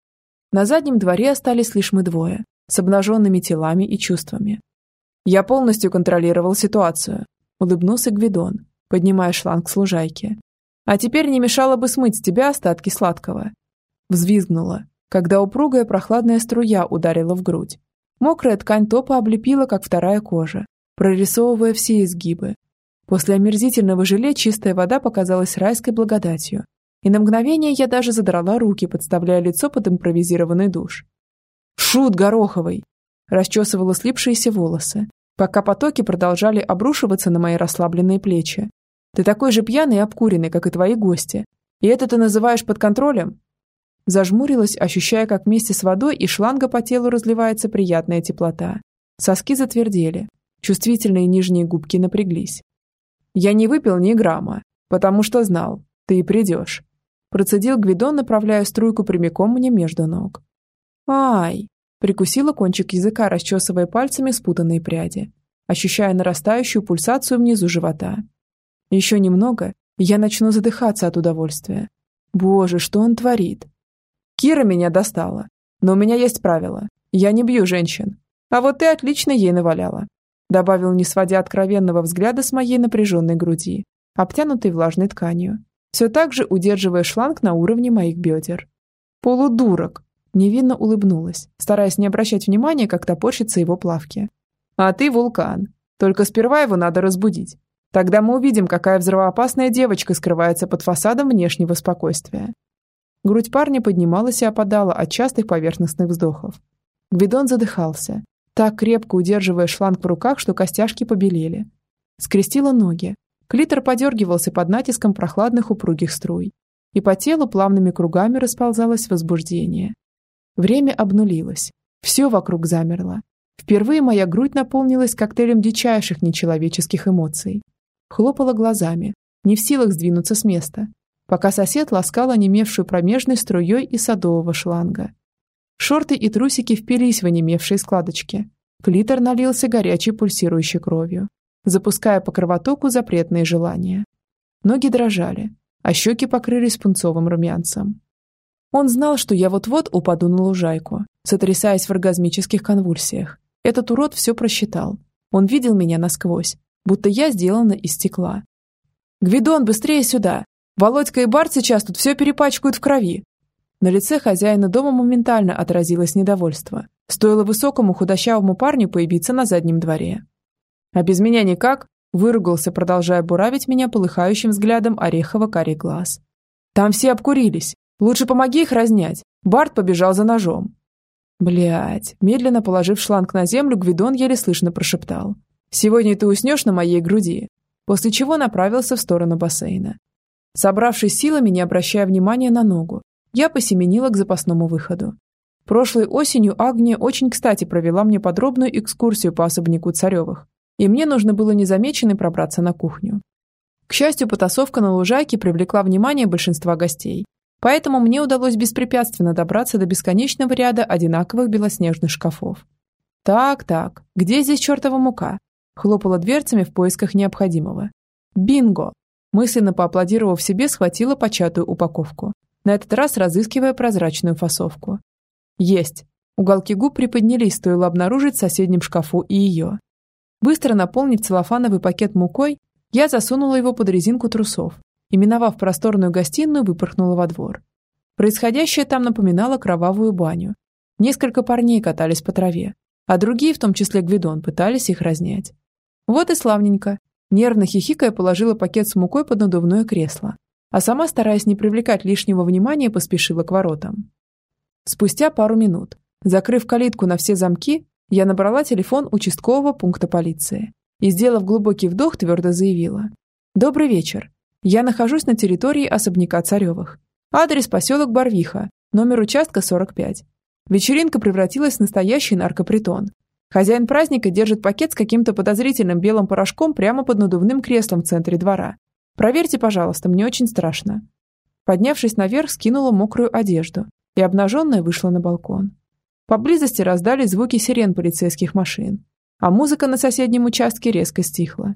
[SPEAKER 1] На заднем дворе остались лишь мы двое, с обнаженными телами и чувствами. Я полностью контролировал ситуацию, улыбнулся Гвидон, поднимая шланг с лужайки. А теперь не мешало бы смыть с тебя остатки сладкого. Взвизгнула, когда упругая прохладная струя ударила в грудь. Мокрая ткань топа облепила, как вторая кожа, прорисовывая все изгибы. После омерзительного желе чистая вода показалась райской благодатью, и на мгновение я даже задрала руки, подставляя лицо под импровизированный душ. «Шут Гороховый!» Расчесывала слипшиеся волосы, пока потоки продолжали обрушиваться на мои расслабленные плечи, ты такой же пьяный и обкуренный, как и твои гости. И это ты называешь под контролем?» Зажмурилась, ощущая, как вместе с водой и шланга по телу разливается приятная теплота. Соски затвердели. Чувствительные нижние губки напряглись. «Я не выпил ни грамма, потому что знал, ты и придешь». Процедил Гвидон, направляя струйку прямиком мне между ног. «Ай!» Прикусила кончик языка, расчесывая пальцами спутанные пряди, ощущая нарастающую пульсацию внизу живота. Еще немного, и я начну задыхаться от удовольствия. Боже, что он творит? Кира меня достала. Но у меня есть правило. Я не бью женщин. А вот ты отлично ей наваляла. Добавил, не сводя откровенного взгляда с моей напряженной груди, обтянутой влажной тканью, все так же удерживая шланг на уровне моих бедер. Полудурок. Невинно улыбнулась, стараясь не обращать внимания, как топорщится его плавки. А ты вулкан. Только сперва его надо разбудить. Тогда мы увидим, какая взрывоопасная девочка скрывается под фасадом внешнего спокойствия. Грудь парня поднималась и опадала от частых поверхностных вздохов. Гвидон задыхался, так крепко удерживая шланг в руках, что костяшки побелели. Скрестила ноги. Клитор подергивался под натиском прохладных упругих струй. И по телу плавными кругами расползалось возбуждение. Время обнулилось. Все вокруг замерло. Впервые моя грудь наполнилась коктейлем дичайших нечеловеческих эмоций. Хлопала глазами, не в силах сдвинуться с места, пока сосед ласкал онемевшую промежной струей из садового шланга. Шорты и трусики впились в онемевшие складочки. Клитор налился горячей пульсирующей кровью, запуская по кровотоку запретные желания. Ноги дрожали, а щеки покрылись пунцовым румянцем. Он знал, что я вот-вот упаду на лужайку, сотрясаясь в оргазмических конвульсиях. Этот урод все просчитал. Он видел меня насквозь, будто я сделана из стекла. «Гвидон, быстрее сюда! Володька и Барт сейчас тут все перепачкают в крови!» На лице хозяина дома моментально отразилось недовольство. Стоило высокому худощавому парню появиться на заднем дворе. «А без меня никак?» – выругался, продолжая буравить меня полыхающим взглядом орехово-карий глаз. «Там все обкурились. Лучше помоги их разнять. Барт побежал за ножом». Блять, медленно положив шланг на землю, Гвидон еле слышно прошептал. Сегодня ты уснешь на моей груди», после чего направился в сторону бассейна. Собравшись силами, не обращая внимания на ногу, я посеменила к запасному выходу. Прошлой осенью Агния очень кстати провела мне подробную экскурсию по особняку Царевых, и мне нужно было незамеченной пробраться на кухню. К счастью, потасовка на лужайке привлекла внимание большинства гостей, поэтому мне удалось беспрепятственно добраться до бесконечного ряда одинаковых белоснежных шкафов. «Так, так, где здесь чертова мука?» Хлопала дверцами в поисках необходимого. «Бинго!» Мысленно поаплодировав себе, схватила початую упаковку, на этот раз разыскивая прозрачную фасовку. Есть. Уголки губ приподнялись, стоило обнаружить в соседнем шкафу и ее. Быстро наполнив целлофановый пакет мукой, я засунула его под резинку трусов и, миновав просторную гостиную, выпорхнула во двор. Происходящее там напоминало кровавую баню. Несколько парней катались по траве, а другие, в том числе Гвидон, пытались их разнять. Вот и славненько. Нервно хихикая положила пакет с мукой под надувное кресло, а сама, стараясь не привлекать лишнего внимания, поспешила к воротам. Спустя пару минут, закрыв калитку на все замки, я набрала телефон участкового пункта полиции и, сделав глубокий вдох, твердо заявила. «Добрый вечер. Я нахожусь на территории особняка Царевых. Адрес поселок Барвиха, номер участка 45. Вечеринка превратилась в настоящий наркопритон. Хозяин праздника держит пакет с каким-то подозрительным белым порошком прямо под надувным креслом в центре двора. Проверьте, пожалуйста, мне очень страшно». Поднявшись наверх, скинула мокрую одежду и обнаженная вышла на балкон. Поблизости раздались звуки сирен полицейских машин, а музыка на соседнем участке резко стихла.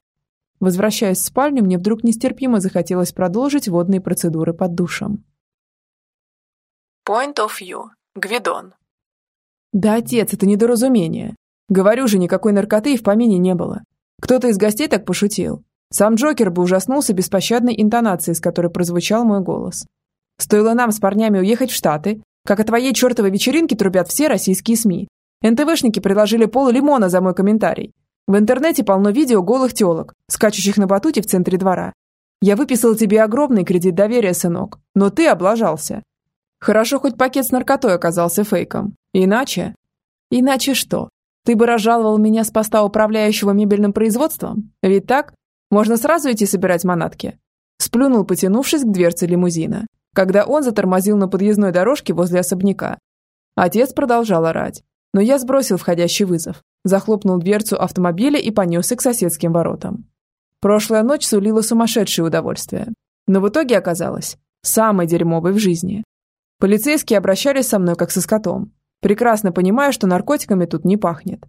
[SPEAKER 1] Возвращаясь в спальню, мне вдруг нестерпимо захотелось продолжить водные процедуры под душем.
[SPEAKER 2] Point of view. Гвидон.
[SPEAKER 1] Да, отец, это недоразумение. Говорю же, никакой наркоты и в помине не было. Кто-то из гостей так пошутил. Сам Джокер бы ужаснулся беспощадной интонацией, с которой прозвучал мой голос. Стоило нам с парнями уехать в Штаты, как о твоей чертовой вечеринке трубят все российские СМИ. НТВшники предложили пол лимона за мой комментарий. В интернете полно видео голых телок, скачущих на батуте в центре двора. Я выписал тебе огромный кредит доверия, сынок, но ты облажался. Хорошо, хоть пакет с наркотой оказался фейком. Иначе... Иначе что? Ты бы разжаловал меня с поста управляющего мебельным производством? Ведь так? Можно сразу идти собирать манатки. Сплюнул, потянувшись к дверце лимузина когда он затормозил на подъездной дорожке возле особняка. Отец продолжал орать, но я сбросил входящий вызов, захлопнул дверцу автомобиля и понесся к соседским воротам. Прошлая ночь сулила сумасшедшее удовольствие, но в итоге оказалось самой дерьмовой в жизни. Полицейские обращались со мной как со скотом, прекрасно понимая, что наркотиками тут не пахнет.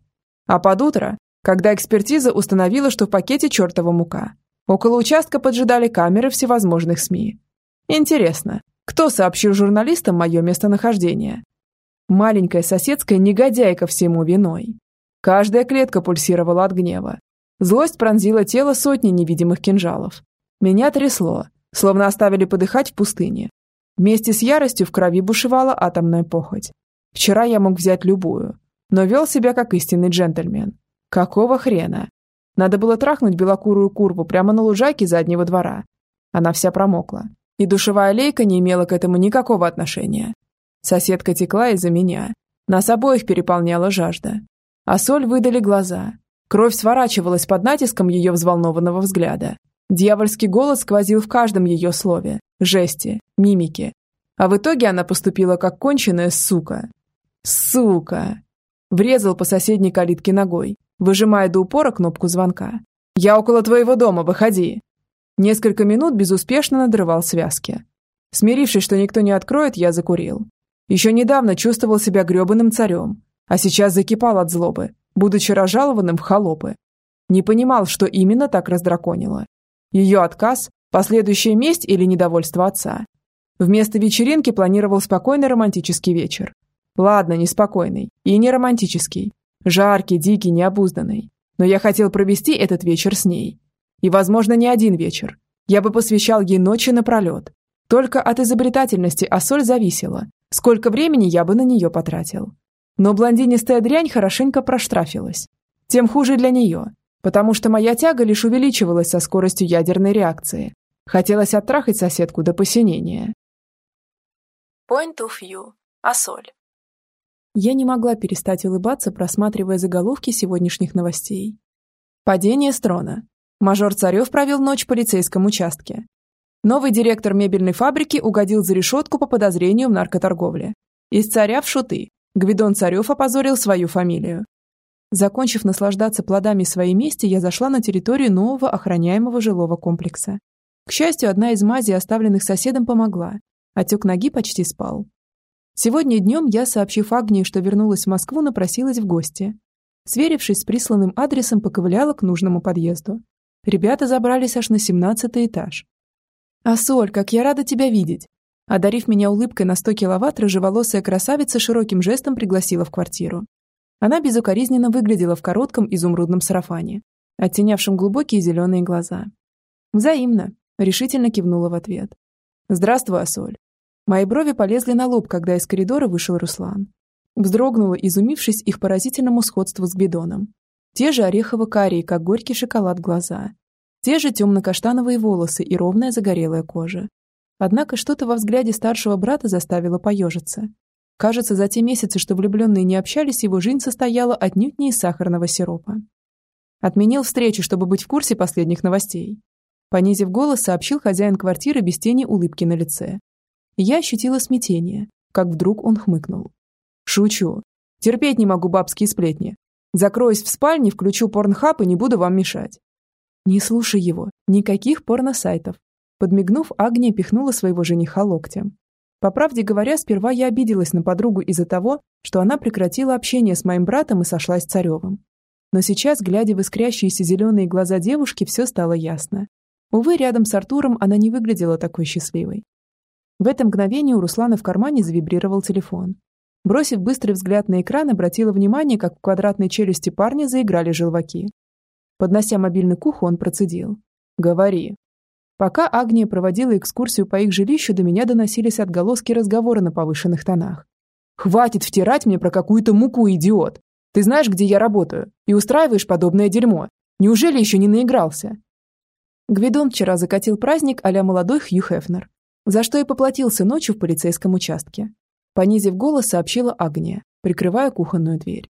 [SPEAKER 1] А под утро, когда экспертиза установила, что в пакете чертова мука, около участка поджидали камеры всевозможных СМИ. Интересно, кто сообщил журналистам мое местонахождение? Маленькая соседская негодяйка всему виной. Каждая клетка пульсировала от гнева. Злость пронзила тело сотни невидимых кинжалов. Меня трясло, словно оставили подыхать в пустыне. Вместе с яростью в крови бушевала атомная похоть. Вчера я мог взять любую, но вел себя как истинный джентльмен. Какого хрена? Надо было трахнуть белокурую курву прямо на лужайке заднего двора. Она вся промокла, и душевая лейка не имела к этому никакого отношения. Соседка текла из-за меня. Нас обоих переполняла жажда. А соль выдали глаза. Кровь сворачивалась под натиском ее взволнованного взгляда. Дьявольский голос сквозил в каждом ее слове, жесте, мимике. А в итоге она поступила как конченая сука. Сука! Врезал по соседней калитке ногой, выжимая до упора кнопку звонка. «Я около твоего дома, выходи!» Несколько минут безуспешно надрывал связки. Смирившись, что никто не откроет, я закурил. Еще недавно чувствовал себя гребаным царем, а сейчас закипал от злобы, будучи разжалованным в холопы. Не понимал, что именно так раздраконило. Ее отказ, последующая месть или недовольство отца. Вместо вечеринки планировал спокойный романтический вечер. Ладно, неспокойный и не романтический. Жаркий, дикий, необузданный. Но я хотел провести этот вечер с ней. И, возможно, не один вечер. Я бы посвящал ей ночи напролет. Только от изобретательности Ассоль зависело, сколько времени я бы на нее потратил. Но блондинистая дрянь хорошенько проштрафилась. Тем хуже для нее, потому что моя тяга лишь увеличивалась со скоростью ядерной реакции. Хотелось оттрахать соседку до посинения.
[SPEAKER 2] Point of view. Ассоль.
[SPEAKER 1] Я не могла перестать улыбаться, просматривая заголовки сегодняшних новостей. Падение с трона. Мажор Царев провел ночь в полицейском участке. Новый директор мебельной фабрики угодил за решетку по подозрению в наркоторговле. Из царя в шуты. Гвидон Царев опозорил свою фамилию. Закончив наслаждаться плодами своей мести, я зашла на территорию нового охраняемого жилого комплекса. К счастью, одна из мазей, оставленных соседом, помогла. Отек ноги почти спал. Сегодня днем я, сообщив Агнии, что вернулась в Москву, напросилась в гости. Сверившись с присланным адресом, поковыляла к нужному подъезду. Ребята забрались аж на семнадцатый этаж. «А, Соль, как я рада тебя видеть!» Одарив меня улыбкой на сто киловатт, рыжеволосая красавица широким жестом пригласила в квартиру. Она безукоризненно выглядела в коротком изумрудном сарафане, оттенявшем глубокие зеленые глаза. «Взаимно», — решительно кивнула в ответ. «Здравствуй, Асоль». Мои брови полезли на лоб, когда из коридора вышел Руслан. Вздрогнула, изумившись их поразительному сходству с Гвидоном. Те же орехово-карие, как горький шоколад, глаза. Те же темно-каштановые волосы и ровная загорелая кожа. Однако что-то во взгляде старшего брата заставило поежиться. Кажется, за те месяцы, что влюбленные не общались, его жизнь состояла отнюдь не из сахарного сиропа. Отменил встречу, чтобы быть в курсе последних новостей. Понизив голос, сообщил хозяин квартиры без тени улыбки на лице. Я ощутила смятение, как вдруг он хмыкнул. «Шучу. Терпеть не могу бабские сплетни. Закроюсь в спальне, включу порнхаб и не буду вам мешать». «Не слушай его. Никаких порносайтов». Подмигнув, Агния пихнула своего жениха локтем. По правде говоря, сперва я обиделась на подругу из-за того, что она прекратила общение с моим братом и сошлась с Царевым. Но сейчас, глядя в искрящиеся зеленые глаза девушки, все стало ясно. Увы, рядом с Артуром она не выглядела такой счастливой. В это мгновение у Руслана в кармане завибрировал телефон. Бросив быстрый взгляд на экран, обратила внимание, как в квадратной челюсти парня заиграли желваки. Поднося мобильный к уху, он процедил. «Говори». Пока Агния проводила экскурсию по их жилищу, до меня доносились отголоски разговора на повышенных тонах. «Хватит втирать мне про какую-то муку, идиот! Ты знаешь, где я работаю, и устраиваешь подобное дерьмо. Неужели еще не наигрался?» Гвидон вчера закатил праздник а молодой Хью Хефнер за что и поплатился ночью в полицейском участке. Понизив голос, сообщила Агния, прикрывая кухонную дверь.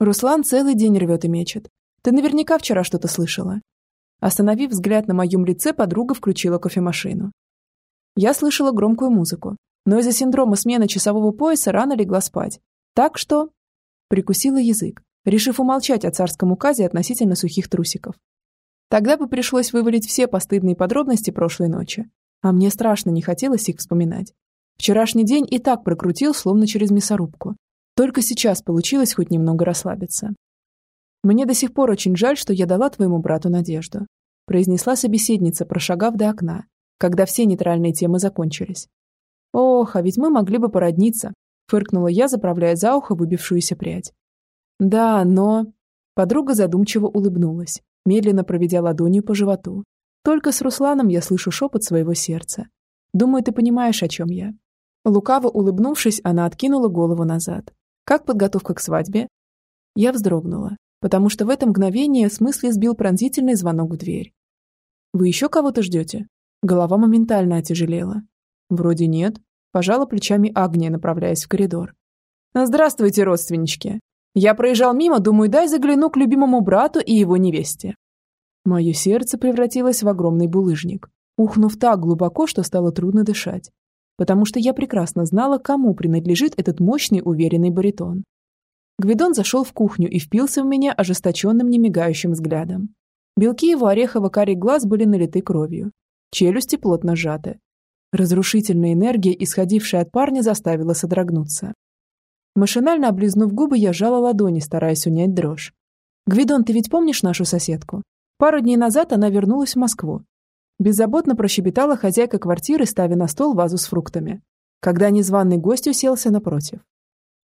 [SPEAKER 1] «Руслан целый день рвет и мечет. Ты наверняка вчера что-то слышала». Остановив взгляд на моем лице, подруга включила кофемашину. Я слышала громкую музыку, но из-за синдрома смены часового пояса рано легла спать. Так что... Прикусила язык, решив умолчать о царском указе относительно сухих трусиков. Тогда бы пришлось вывалить все постыдные подробности прошлой ночи, а мне страшно не хотелось их вспоминать. Вчерашний день и так прокрутил, словно через мясорубку. Только сейчас получилось хоть немного расслабиться. «Мне до сих пор очень жаль, что я дала твоему брату надежду», произнесла собеседница, прошагав до окна, когда все нейтральные темы закончились. «Ох, а ведь мы могли бы породниться», фыркнула я, заправляя за ухо выбившуюся прядь. «Да, но...» Подруга задумчиво улыбнулась, медленно проведя ладонью по животу, только с Русланом я слышу шепот своего сердца. Думаю, ты понимаешь, о чем я. Лукаво улыбнувшись, она откинула голову назад. Как подготовка к свадьбе? Я вздрогнула, потому что в это мгновение с мысли сбил пронзительный звонок в дверь. «Вы еще кого-то ждете?» Голова моментально отяжелела. «Вроде нет», – пожала плечами Агния, направляясь в коридор. «Здравствуйте, родственнички! Я проезжал мимо, думаю, дай загляну к любимому брату и его невесте. Мое сердце превратилось в огромный булыжник, ухнув так глубоко, что стало трудно дышать. Потому что я прекрасно знала, кому принадлежит этот мощный, уверенный баритон. Гвидон зашел в кухню и впился в меня ожесточенным, немигающим взглядом. Белки его орехово-карий глаз были налиты кровью. Челюсти плотно сжаты. Разрушительная энергия, исходившая от парня, заставила содрогнуться. Машинально облизнув губы, я жала ладони, стараясь унять дрожь. «Гвидон, ты ведь помнишь нашу соседку? Пару дней назад она вернулась в Москву. Беззаботно прощебетала хозяйка квартиры, ставя на стол вазу с фруктами, когда незваный гость уселся напротив.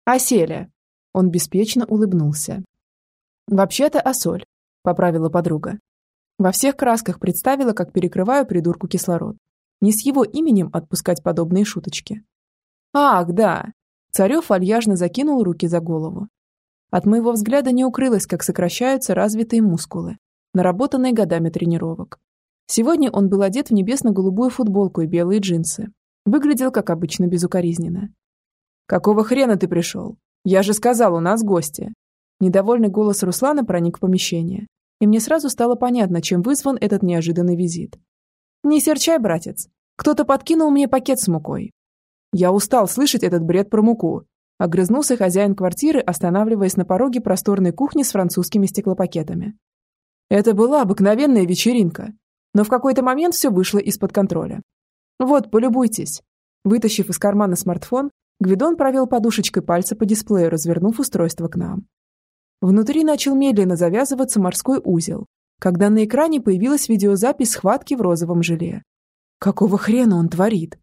[SPEAKER 1] «Оселя!» Он беспечно улыбнулся. «Вообще-то Осоль», — поправила подруга. Во всех красках представила, как перекрываю придурку кислород. Не с его именем отпускать подобные шуточки. «Ах, да!» Царев вальяжно закинул руки за голову. От моего взгляда не укрылось, как сокращаются развитые мускулы, наработанной годами тренировок. Сегодня он был одет в небесно-голубую футболку и белые джинсы. Выглядел, как обычно, безукоризненно. «Какого хрена ты пришел? Я же сказал, у нас гости!» Недовольный голос Руслана проник в помещение, и мне сразу стало понятно, чем вызван этот неожиданный визит. Не серчай, братец. Кто-то подкинул мне пакет с мукой. Я устал слышать этот бред про муку. Огрызнулся хозяин квартиры, останавливаясь на пороге просторной кухни с французскими стеклопакетами. Это была обыкновенная вечеринка, но в какой-то момент все вышло из-под контроля. Вот, полюбуйтесь. Вытащив из кармана смартфон, Гвидон провел подушечкой пальца по дисплею, развернув устройство к нам. Внутри начал медленно завязываться морской узел, когда на экране появилась видеозапись схватки в розовом желе. Какого хрена он творит?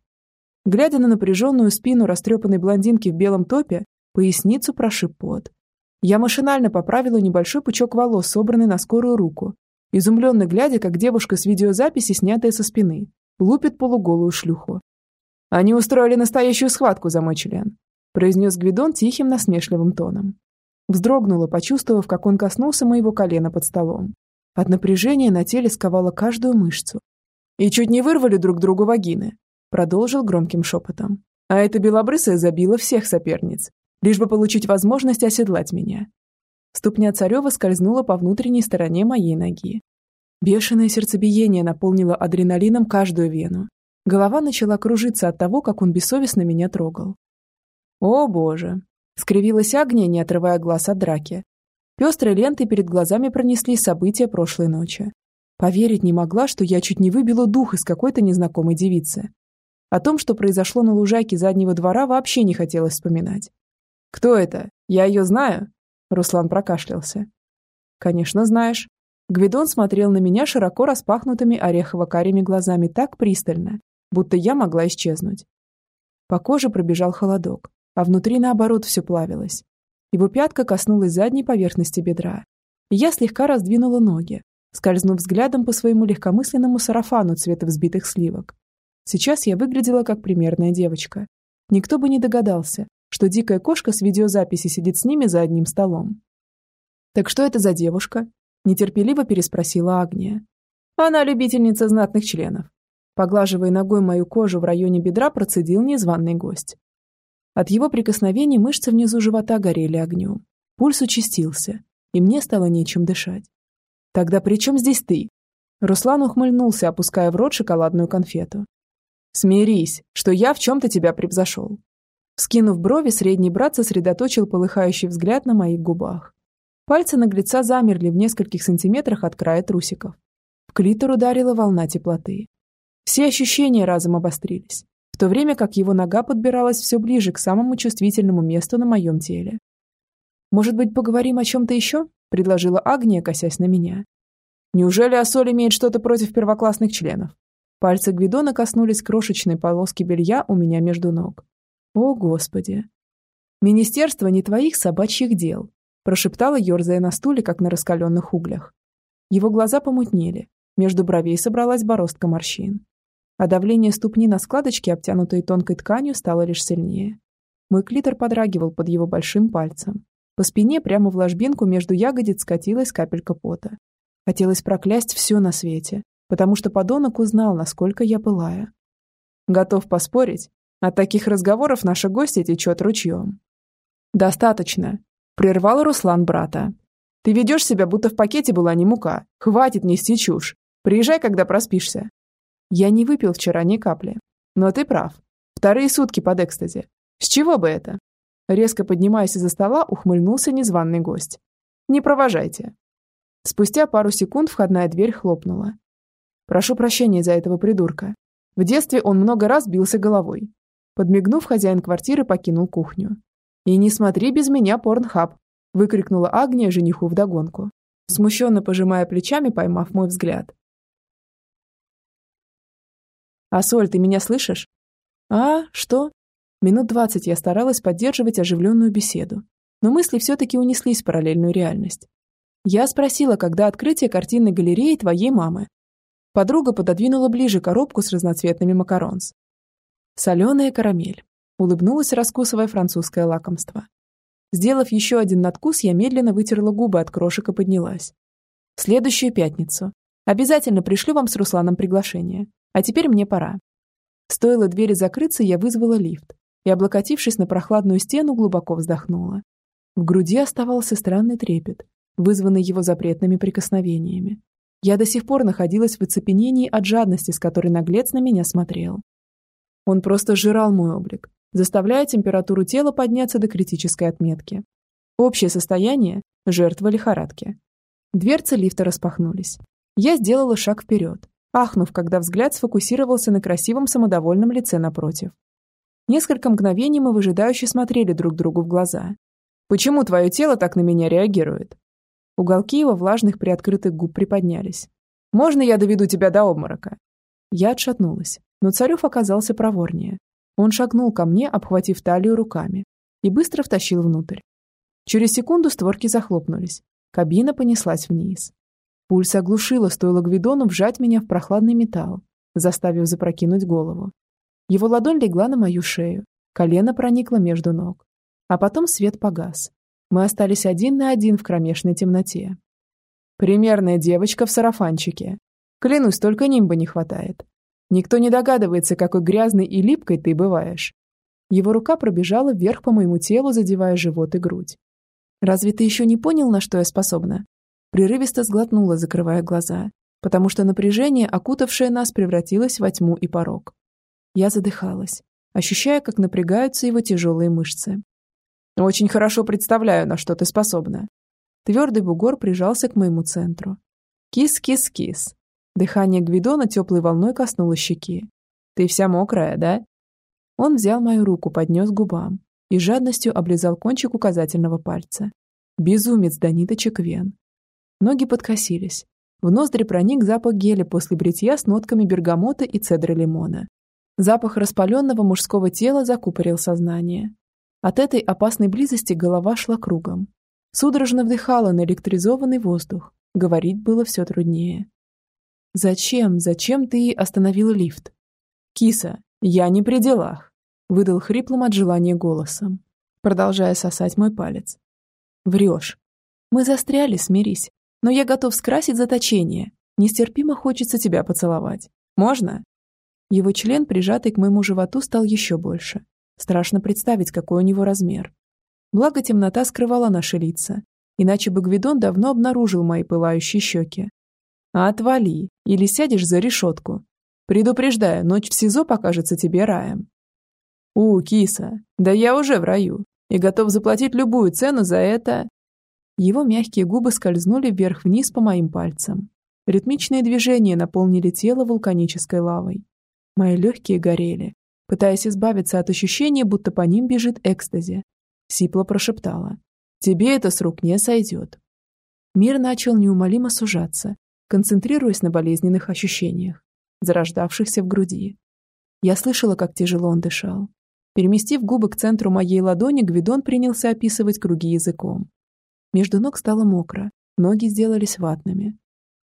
[SPEAKER 1] Глядя на напряженную спину растрепанной блондинки в белом топе, поясницу прошиб пот. Я машинально поправила небольшой пучок волос, собранный на скорую руку, изумленно глядя, как девушка с видеозаписи, снятая со спины, лупит полуголую шлюху. «Они устроили настоящую схватку за мой член», произнес Гвидон тихим насмешливым тоном. Вздрогнула, почувствовав, как он коснулся моего колена под столом. От напряжения на теле сковало каждую мышцу. И чуть не вырвали друг другу вагины, продолжил громким шепотом. А эта белобрысая забила всех соперниц, лишь бы получить возможность оседлать меня. Ступня Царева скользнула по внутренней стороне моей ноги. Бешеное сердцебиение наполнило адреналином каждую вену. Голова начала кружиться от того, как он бессовестно меня трогал. «О, боже!» — скривилась Агния, не отрывая глаз от драки. Пестрой лентой перед глазами пронеслись события прошлой ночи. Поверить не могла, что я чуть не выбила дух из какой-то незнакомой девицы. О том, что произошло на лужайке заднего двора, вообще не хотелось вспоминать. «Кто это? Я ее знаю?» Руслан прокашлялся. «Конечно, знаешь». Гвидон смотрел на меня широко распахнутыми орехово-карими глазами так пристально, будто я могла исчезнуть. По коже пробежал холодок, а внутри, наоборот, все плавилось. Его пятка коснулась задней поверхности бедра. Я слегка раздвинула ноги, скользнув взглядом по своему легкомысленному сарафану цвета взбитых сливок. Сейчас я выглядела как примерная девочка. Никто бы не догадался, что дикая кошка с видеозаписи сидит с ними за одним столом. «Так что это за девушка?» – нетерпеливо переспросила Агния. «Она любительница знатных членов». Поглаживая ногой мою кожу в районе бедра, процедил незваный гость. От его прикосновений мышцы внизу живота горели огнем. Пульс участился, и мне стало нечем дышать. «Тогда при чем здесь ты?» Руслан ухмыльнулся, опуская в рот шоколадную конфету. «Смирись, что я в чем-то тебя превзошел». Вскинув брови, средний брат сосредоточил полыхающий взгляд на моих губах. Пальцы наглеца замерли в нескольких сантиметрах от края трусиков. В клитор ударила волна теплоты. Все ощущения разом обострились, в то время как его нога подбиралась все ближе к самому чувствительному месту на моем теле. «Может быть, поговорим о чем-то еще?» – предложила Агния, косясь на меня. «Неужели Ассоль имеет что-то против первоклассных членов?» Пальцы Гвидона коснулись крошечной полоски белья у меня между ног. «О, Господи!» «Министерство не твоих собачьих дел», прошептала, ерзая на стуле, как на раскаленных углях. Его глаза помутнели, между бровей собралась бороздка морщин. А давление ступни на складочке, обтянутой тонкой тканью, стало лишь сильнее. Мой клитор подрагивал под его большим пальцем. По спине прямо в ложбинку между ягодиц скатилась капелька пота. Хотелось проклясть все на свете, потому что подонок узнал, насколько я пылаю. Готов поспорить, от таких разговоров наша гостья течет ручьем. «Достаточно», — прервал Руслан брата. «Ты ведешь себя, будто в пакете была не мука. Хватит нести чушь. Приезжай, когда проспишься». «Я не выпил вчера ни капли. Но ты прав. Вторые сутки под экстази. С чего бы это?» Резко поднимаясь из-за стола, ухмыльнулся незваный гость. «Не провожайте». Спустя пару секунд входная дверь хлопнула, Прошу прощения за этого придурка. В детстве он много раз бился головой. Подмигнув, хозяин квартиры покинул кухню. «И не смотри без меня, порнхаб!» – выкрикнула Агния жениху вдогонку, смущенно пожимая плечами, поймав мой взгляд. «Асоль, ты меня слышишь?» «А, что?» Минут двадцать я старалась поддерживать оживленную беседу, но мысли все-таки унеслись в параллельную реальность. Я спросила, когда открытие картинной галереи твоей мамы, Подруга пододвинула ближе коробку с разноцветными макаронс. Соленая карамель. Улыбнулась, раскусывая французское лакомство. Сделав еще один надкус, я медленно вытерла губы от крошек и поднялась. В следующую пятницу. Обязательно пришлю вам с Русланом приглашение. А теперь мне пора. Стоило двери закрыться, я вызвала лифт и, облокотившись на прохладную стену, глубоко вздохнула. В груди оставался странный трепет, вызванный его запретными прикосновениями. Я до сих пор находилась в оцепенении от жадности, с которой наглец на меня смотрел. Он просто сжирал мой облик, заставляя температуру тела подняться до критической отметки. Общее состояние – жертва лихорадки. Дверцы лифта распахнулись. Я сделала шаг вперед, ахнув, когда взгляд сфокусировался на красивом самодовольном лице напротив. Несколько мгновений мы выжидающе смотрели друг другу в глаза. «Почему твое тело так на меня реагирует?» Уголки его влажных приоткрытых губ приподнялись. «Можно я доведу тебя до обморока?» Я отшатнулась, но Царев оказался проворнее. Он шагнул ко мне, обхватив талию руками, и быстро втащил внутрь. Через секунду створки захлопнулись. Кабина понеслась вниз. Пульс оглушило, стоило Гвидону вжать меня в прохладный металл, заставив запрокинуть голову. Его ладонь легла на мою шею, колено проникло между ног. А потом свет погас. Мы остались один на один в кромешной темноте. Примерная девочка в сарафанчике. Клянусь, только нимба не хватает. Никто не догадывается, какой грязной и липкой ты бываешь. Его рука пробежала вверх по моему телу, задевая живот и грудь. «Разве ты еще не понял, на что я способна?» Прерывисто сглотнула, закрывая глаза, потому что напряжение, окутавшее нас, превратилось во тьму и порог. Я задыхалась, ощущая, как напрягаются его тяжелые мышцы. «Очень хорошо представляю, на что ты способна». Твердый бугор прижался к моему центру. «Кис-кис-кис». Дыхание Гвидона теплой волной коснулось щеки. «Ты вся мокрая, да?» Он взял мою руку, поднес к губам и жадностью облизал кончик указательного пальца. Безумец до ниточек вен. Ноги подкосились. В ноздри проник запах геля после бритья с нотками бергамота и цедры лимона. Запах распаленного мужского тела закупорил сознание. От этой опасной близости голова шла кругом. Судорожно вдыхала на электризованный воздух. Говорить было все труднее. «Зачем, зачем ты остановила лифт?» «Киса, я не при делах», — выдал хриплым от желания голосом, продолжая сосать мой палец. «Врешь. Мы застряли, смирись. Но я готов скрасить заточение. Нестерпимо хочется тебя поцеловать. Можно?» Его член, прижатый к моему животу, стал еще больше. Страшно представить, какой у него размер. Благо темнота скрывала наши лица. Иначе бы Гвидон давно обнаружил мои пылающие щеки. А отвали, или сядешь за решетку. Предупреждаю, ночь в СИЗО покажется тебе раем. У, киса, да я уже в раю и готов заплатить любую цену за это. Его мягкие губы скользнули вверх-вниз по моим пальцам. Ритмичные движения наполнили тело вулканической лавой. Мои легкие горели, пытаясь избавиться от ощущения, будто по ним бежит экстази. Сипла прошептала. «Тебе это с рук не сойдет». Мир начал неумолимо сужаться, концентрируясь на болезненных ощущениях, зарождавшихся в груди. Я слышала, как тяжело он дышал. Переместив губы к центру моей ладони, Гвидон принялся описывать круги языком. Между ног стало мокро, ноги сделались ватными.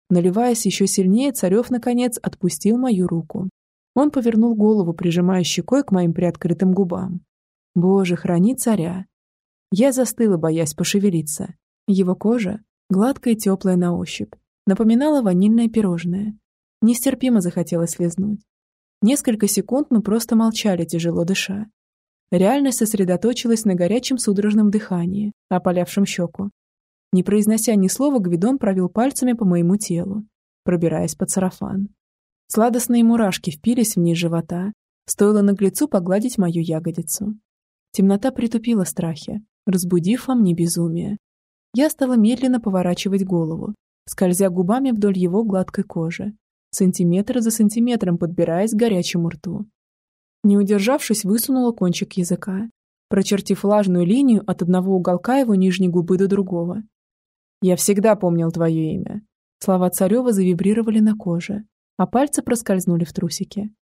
[SPEAKER 1] Наливаясь еще сильнее, Царев, наконец, отпустил мою руку. Он повернул голову, прижимая щекой к моим приоткрытым губам. «Боже, храни царя!» Я застыла, боясь пошевелиться. Его кожа, гладкая и теплая на ощупь, напоминала ванильное пирожное. Нестерпимо захотелось слезнуть. Несколько секунд мы просто молчали, тяжело дыша. Реальность сосредоточилась на горячем судорожном дыхании, опалявшем щеку. Не произнося ни слова, Гвидон провел пальцами по моему телу, пробираясь под сарафан. Сладостные мурашки впились вниз живота, стоило наглецу погладить мою ягодицу. Темнота притупила страхи, разбудив во мне безумие. Я стала медленно поворачивать голову, скользя губами вдоль его гладкой кожи, сантиметр за сантиметром подбираясь к горячему рту. Не удержавшись, высунула кончик языка, прочертив влажную линию от одного уголка его нижней губы до другого. «Я всегда помнил твое имя». Слова Царева завибрировали на коже, а пальцы проскользнули в трусики.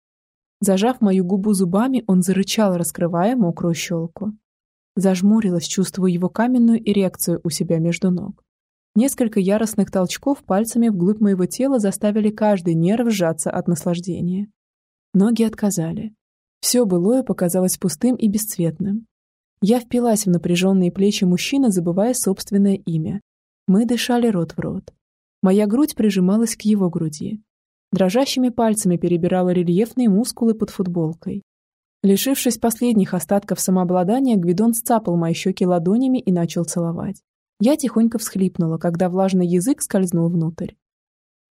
[SPEAKER 1] Зажав мою губу зубами, он зарычал, раскрывая мокрую щелку. Зажмурилась, чувствуя его каменную эрекцию у себя между ног. Несколько яростных толчков пальцами вглубь моего тела заставили каждый нерв сжаться от наслаждения. Ноги отказали. Все былое показалось пустым и бесцветным. Я впилась в напряженные плечи мужчины, забывая собственное имя. Мы дышали рот в рот. Моя грудь прижималась к его груди. Дрожащими пальцами перебирала рельефные мускулы под футболкой. Лишившись последних остатков самообладания, Гвидон сцапал мои щеки ладонями и начал целовать. Я тихонько всхлипнула, когда влажный язык скользнул внутрь.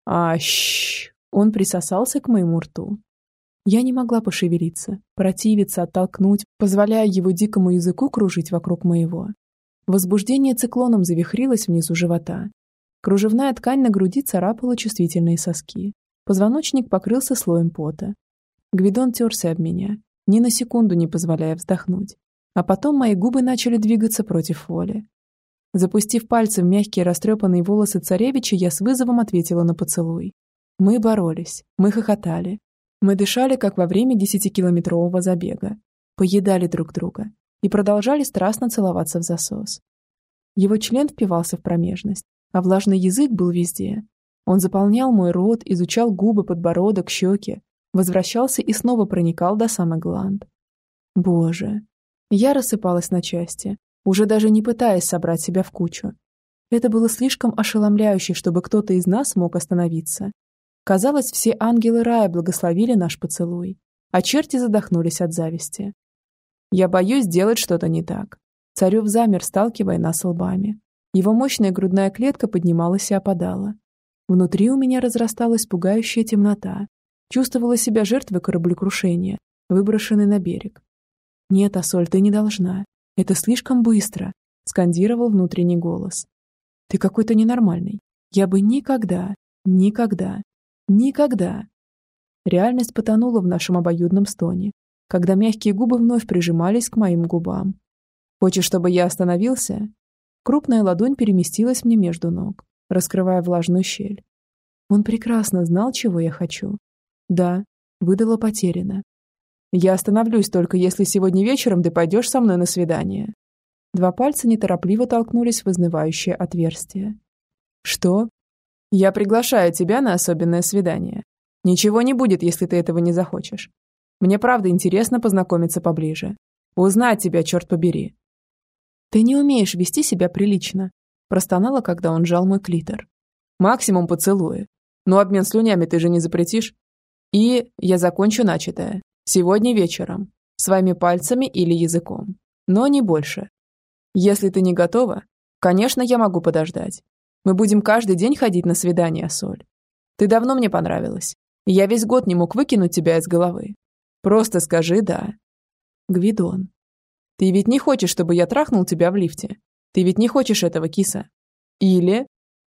[SPEAKER 1] Ащ! Он присосался к моему рту. Я не могла пошевелиться, противиться, оттолкнуть, позволяя его дикому языку кружить вокруг моего. Возбуждение циклоном завихрилось внизу живота. Кружевная ткань на груди царапала чувствительные соски. Позвоночник покрылся слоем пота. Гвидон терся об меня, ни на секунду не позволяя вздохнуть. А потом мои губы начали двигаться против воли. Запустив пальцы в мягкие растрепанные волосы царевича, я с вызовом ответила на поцелуй. Мы боролись, мы хохотали. Мы дышали, как во время десятикилометрового забега. Поедали друг друга и продолжали страстно целоваться в засос. Его член впивался в промежность, а влажный язык был везде. Он заполнял мой рот, изучал губы, подбородок, щеки, возвращался и снова проникал до самых гланд. Боже. Я рассыпалась на части, уже даже не пытаясь собрать себя в кучу. Это было слишком ошеломляюще, чтобы кто-то из нас мог остановиться. Казалось, все ангелы рая благословили наш поцелуй, а черти задохнулись от зависти. Я боюсь сделать что-то не так. Царев замер, сталкивая нас лбами. Его мощная грудная клетка поднималась и опадала. Внутри у меня разрасталась пугающая темнота. Чувствовала себя жертвой кораблекрушения, выброшенной на берег. «Нет, Асоль, ты не должна. Это слишком быстро», — скандировал внутренний голос. «Ты какой-то ненормальный. Я бы никогда, никогда, никогда...» Реальность потонула в нашем обоюдном стоне, когда мягкие губы вновь прижимались к моим губам. «Хочешь, чтобы я остановился?» Крупная ладонь переместилась мне между ног, раскрывая влажную щель. Он прекрасно знал, чего я хочу. Да, выдала потеряно. Я остановлюсь только, если сегодня вечером ты пойдешь со мной на свидание. Два пальца неторопливо толкнулись в изнывающее отверстие. Что? Я приглашаю тебя на особенное свидание. Ничего не будет, если ты этого не захочешь. Мне правда интересно познакомиться поближе. Узнать тебя, черт побери. Ты не умеешь вести себя прилично. Простонала, когда он жал мой клитор. Максимум поцелуя. Но обмен слюнями ты же не запретишь. И я закончу начатое. Сегодня вечером. Своими пальцами или языком. Но не больше. Если ты не готова, конечно, я могу подождать. Мы будем каждый день ходить на свидания, Соль. Ты давно мне понравилась. Я весь год не мог выкинуть тебя из головы. Просто скажи «да». Гвидон. Ты ведь не хочешь, чтобы я трахнул тебя в лифте? Ты ведь не хочешь этого, киса? Или...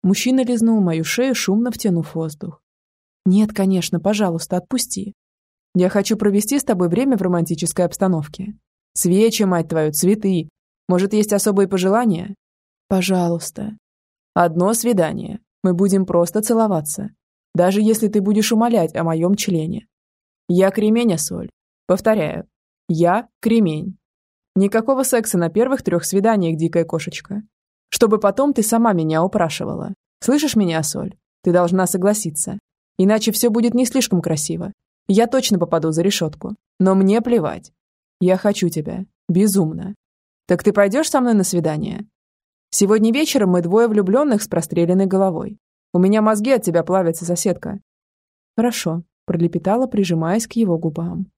[SPEAKER 1] Мужчина лизнул мою шею, шумно втянув воздух. Нет, конечно, пожалуйста, отпусти. Я хочу провести с тобой время в романтической обстановке. Свечи, мать твою, цветы. Может, есть особые пожелания? Пожалуйста. Одно свидание. Мы будем просто целоваться. Даже если ты будешь умолять о моем члене. Я кремень, соль. Повторяю. Я кремень. Никакого секса на первых трех свиданиях, дикая кошечка. Чтобы потом ты сама меня упрашивала. Слышишь меня, Соль? Ты должна согласиться. Иначе все будет не слишком красиво. Я точно попаду за решетку. Но мне плевать. Я хочу тебя. Безумно. Так ты пойдешь со мной на свидание? Сегодня вечером мы двое влюбленных с простреленной головой. У меня мозги от тебя плавятся, соседка. Хорошо, пролепетала, прижимаясь к его губам.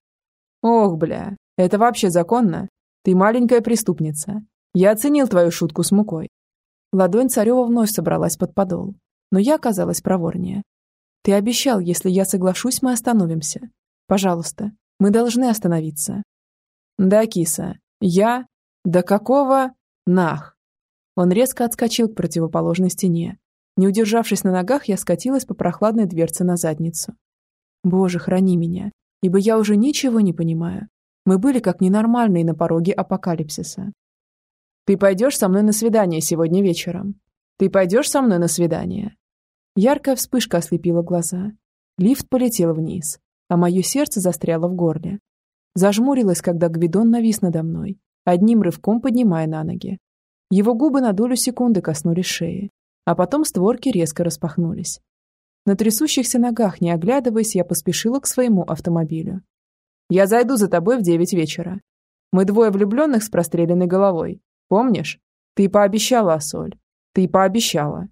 [SPEAKER 1] Ох, бля, это вообще законно? Ты маленькая преступница. Я оценил твою шутку с мукой. Ладонь Царева вновь собралась под подол. Но я оказалась проворнее. Ты обещал, если я соглашусь, мы остановимся. Пожалуйста, мы должны остановиться. Да, киса. Я? Да какого? Нах. Он резко отскочил к противоположной стене. Не удержавшись на ногах, я скатилась по прохладной дверце на задницу. Боже, храни меня, ибо я уже ничего не понимаю. Мы были как ненормальные на пороге апокалипсиса. Ты пойдешь со мной на свидание сегодня вечером? Ты пойдешь со мной на свидание? Яркая вспышка ослепила глаза. Лифт полетел вниз, а мое сердце застряло в горле. Зажмурилась, когда Гвидон навис надо мной, одним рывком поднимая на ноги. Его губы на долю секунды коснулись шеи, а потом створки резко распахнулись. На трясущихся ногах, не оглядываясь, я поспешила к своему автомобилю. Я зайду за тобой в девять вечера. Мы двое влюбленных с простреленной головой. Помнишь? Ты пообещала, Соль. Ты пообещала.